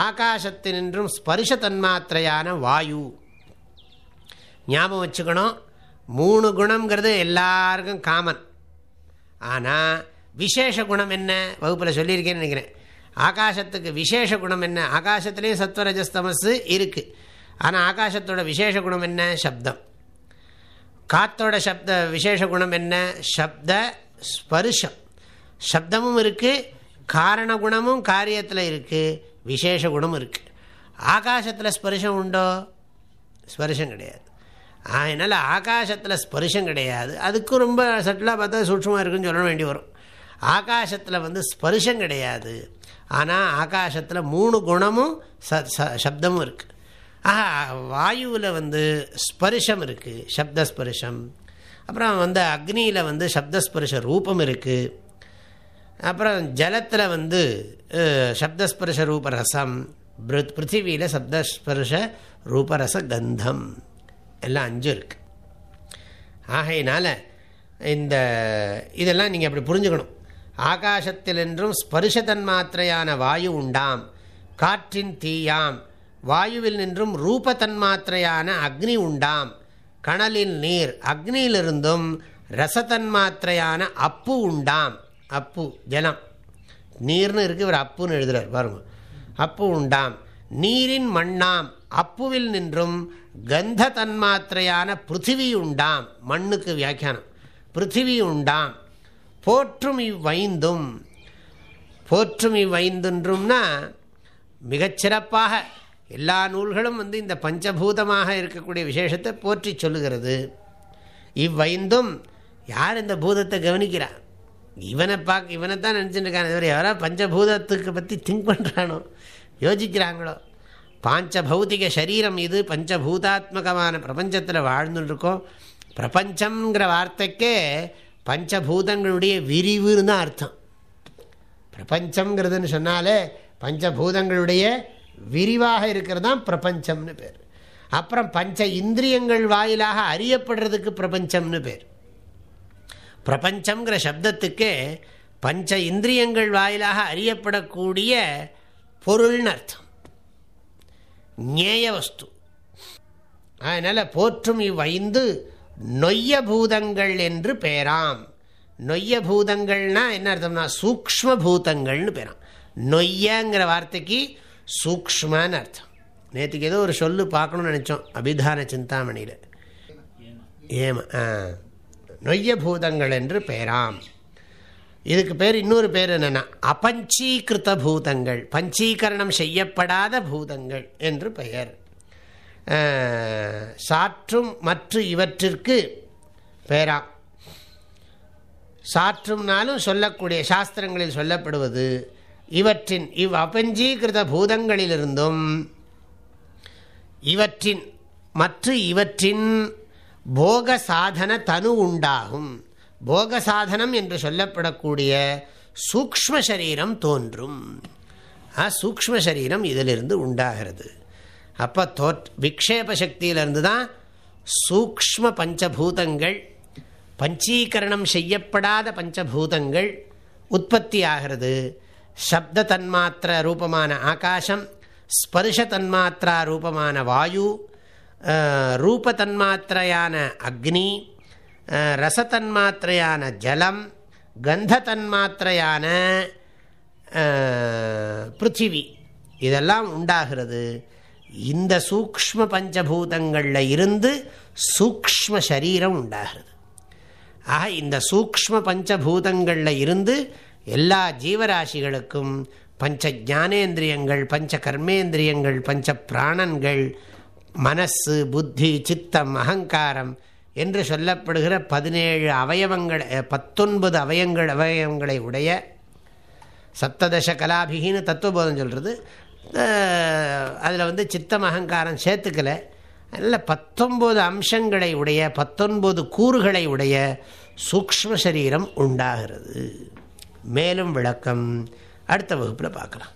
ஆகாசத்தினின்றும் ஸ்பரிச தன்மாத்திரையான வாயு. ஞாபகம் வச்சுக்கணும் மூணு குணங்கிறது எல்லாருக்கும் காமன் ஆனால் விசேஷ குணம் என்ன? வகுப்பில் சொல்லியிருக்கேன்னு நினைக்கிறேன். ஆகாசத்துக்கு விசேஷ குணம் என்ன? ஆகாசத்துலேயும் சத்வரஜஸ்தமஸு இருக்குது ஆனால் ஆகாசத்தோட விசேஷ குணம் என்ன? சப்தம். காத்தோட சப்த விசேஷ குணம் என்ன? சப்த ஸ்பர்ஷம். சப்தமும் இருக்குது காரண குணமும் காரியத்தில் இருக்குது விசேஷ குணமும் இருக்குது ஆகாசத்தில் ஸ்பர்ஷம் உண்டோ? ஸ்பர்ஷம் கிடையாது. அதனால் ஆகாசத்தில் ஸ்பர்ஷம் கிடையாது. அதுக்கும் ரொம்ப சட்டிலாக பார்த்தா சூட்சமாக இருக்குன்னு சொல்ல வேண்டி வரும். ஆகாசத்தில் வந்து ஸ்பர்ஷம் கிடையாது. ஆனால் ஆகாசத்தில் மூணு குணமும் ச சப்தமும் இருக்குது ஆஹா வாயுவில் வந்து ஸ்பர்ஷம் இருக்குது சப்தஸ்பர்ஷம். அப்புறம் வந்து அக்னியில் வந்து சப்தஸ்பர்ஷ ரூபம் இருக்குது அப்புறம் ஜலத்தில் வந்து சப்தஸ்பர்ஷ ரூபரசம் பிருத்திவியில் சப்தஸ்பர்ஷ ரூபரச கந்தம். எல்லாம் அஞ்சு இருக்குது ஆகையினால இந்த இதெல்லாம் நீங்கள் அப்படி புரிஞ்சுக்கணும். ஆகாசத்திலென்றும் ஸ்பர்ஷதன் மாத்திரையான வாயு உண்டாம். காற்றின் தீயாம். வாயுவில் நின்றும் ரூப தன்மாத்திரையான அக்னி உண்டாம். கணலில் நீர் அக்னியிலிருந்தும் ரசத்தன்மாத்திரையான அப்பு உண்டாம். அப்பு ஜலம். நீர்னு இருக்கு இவர் அப்புன்னு எழுதுறார் பாருங்க. அப்பு உண்டாம். நீரின் மண்ணாம். அப்புவில் நின்றும் கந்த தன்மாத்திரையான பிருத்திவி உண்டாம். மண்ணுக்கு வியாக்கியானம். பிருத்திவி உண்டாம். போற்றும் இவ்வைந்தும் போற்றும் இவ்வைந்துன்றும்னா மிகச்சிறப்பாக எல்லா நூல்களும் வந்து இந்த பஞ்சபூதமாக இருக்கக்கூடிய விசேஷத்தை போற்றி சொல்லுகிறது. இவ்வைந்தும் யார் இந்த பூதத்தை கவனிக்கிறான் இவனை பார்க்க இவனை தான் நினச்சிட்டு இருக்கான் இவர் யாராவது பஞ்சபூதத்துக்கு பற்றி திங்க் பண்ணுறானோ யோசிக்கிறாங்களோ? பாஞ்ச பௌத்திக சரீரம் இது பஞ்சபூதாத்மகமான பிரபஞ்சத்தில் வாழ்ந்துட்டுருக்கோம் பிரபஞ்சம்ங்கிற வார்த்தைக்கே பஞ்சபூதங்களுடைய விரிவுன்னு தான் அர்த்தம். பிரபஞ்சம்ங்கிறதுன்னு சொன்னாலே பஞ்சபூதங்களுடைய விரிவாக இருக்கிறது தான் பிரபஞ்சம்னு பேர். அப்புறம் பஞ்ச இந்திரியங்கள் வாயிலாக அறியப்படுறதுக்கு பிரபஞ்சம்னு பேர். பிரபஞ்சங்கிற சப்தத்துக்கு பஞ்ச இந்திரியங்கள் வாயிலாக அறியப்படக்கூடிய பொருள்னு அர்த்தம். ஞேய வஸ்து அதனால் போற்றும் இவ்வைந்து நொய்ய பூதங்கள் என்று பேராம். நொய்ய பூதங்கள்னா என்ன அர்த்தம்னா சூக்ம பூதங்கள்னு பேராம். நொய்யங்கிற வார்த்தைக்கு சூக்மான்னு அர்த்தம் நேற்றுக்கு ஏதோ ஒரு சொல்லு பார்க்கணும்னு நினச்சோம். அபிதான சிந்தாமணியில். ஏம ஆ. நொய்ய பூதங்கள் என்று பெயராம். இதுக்கு பேர் இன்னொரு பேர் என்னென்னா அபஞ்சீகிருத்த பூதங்கள் பஞ்சீகரணம் செய்யப்படாத பூதங்கள் என்று பெயர். சாற்றும் மற்ற இவற்றிற்கு பெயராம். சாற்றும்னாலும் சொல்லக்கூடிய சாஸ்திரங்களில் சொல்லப்படுவது இவற்றின் இவ் அபஞ்சீகிருத பூதங்களிலிருந்தும் இவற்றின் மற்ற இவற்றின் போக சாதன தனு உண்டாகும். போக சாதனம் என்று சொல்லப்படக்கூடிய சூக்ம சரீரம் தோன்றும். சூக்ம சரீரம் இதிலிருந்து உண்டாகிறது. அப்போ தோற் விக்ஷேப சக்தியிலிருந்து தான் சூக்ம பஞ்சபூதங்கள் பஞ்சீகரணம் செய்யப்படாத பஞ்சபூதங்கள் உற்பத்தி ஆகிறது சப்த தன்மாத்திர ரூபமான ஆகாசம் ஸ்பர்ஷ தன்மாத்திரா ரூபமான வாயு ரூப தன்மாத்திரையான அக்னி ரசத்தன்மாத்திரையான ஜலம் கந்த தன்மாத்திரையான பிருத்திவி. இதெல்லாம் உண்டாகிறது. இந்த சூக்ம பஞ்சபூதங்களில் இருந்து சூக்ம சரீரம் உண்டாகிறது. ஆக இந்த சூக்ம பஞ்சபூதங்களில் இருந்து எல்லா ஜீவராசிகளுக்கும் பஞ்ச ஜானேந்திரியங்கள் பஞ்ச கர்மேந்திரியங்கள் பஞ்ச பிராணன்கள் மனசு புத்தி சித்தம் அகங்காரம் என்று சொல்லப்படுகிற பதினேழு அவயவங்கள் பத்தொன்பது அவயங்கள் அவயவங்களை உடைய சப்ததச கலாபிகின்னு தத்துவபோதம் சொல்கிறது அதில் வந்து சித்தம் அகங்காரம் சேர்த்துக்கலை. அதில் பத்தொன்பது அம்சங்களை உடைய பத்தொன்பது கூறுகளை உடைய சூக்ம சரீரம் உண்டாகிறது. மேலும் விளக்கம் அடுத்த வகுப்பில் பார்க்கலாம்.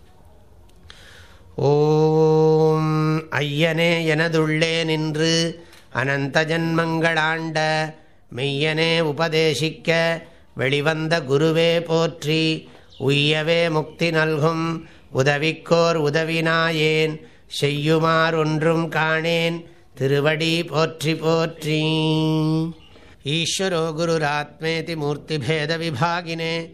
ஓம் ஐயனே எனதுள்ளே நின்று அனந்த ஜன்மங்களாண்ட மெய்யனே உபதேசிக்க வெளிவந்த குருவே போற்றி உய்யவே முக்தி நல்கும் உதவிக்கோர் உதவினாயேன் செய்யுமார் ஒன்றும் காணேன் திருவடி போற்றி போற்றி. ஈஸ்வரோ குருராத்மேதி மூர்த்திபேத விபாகினே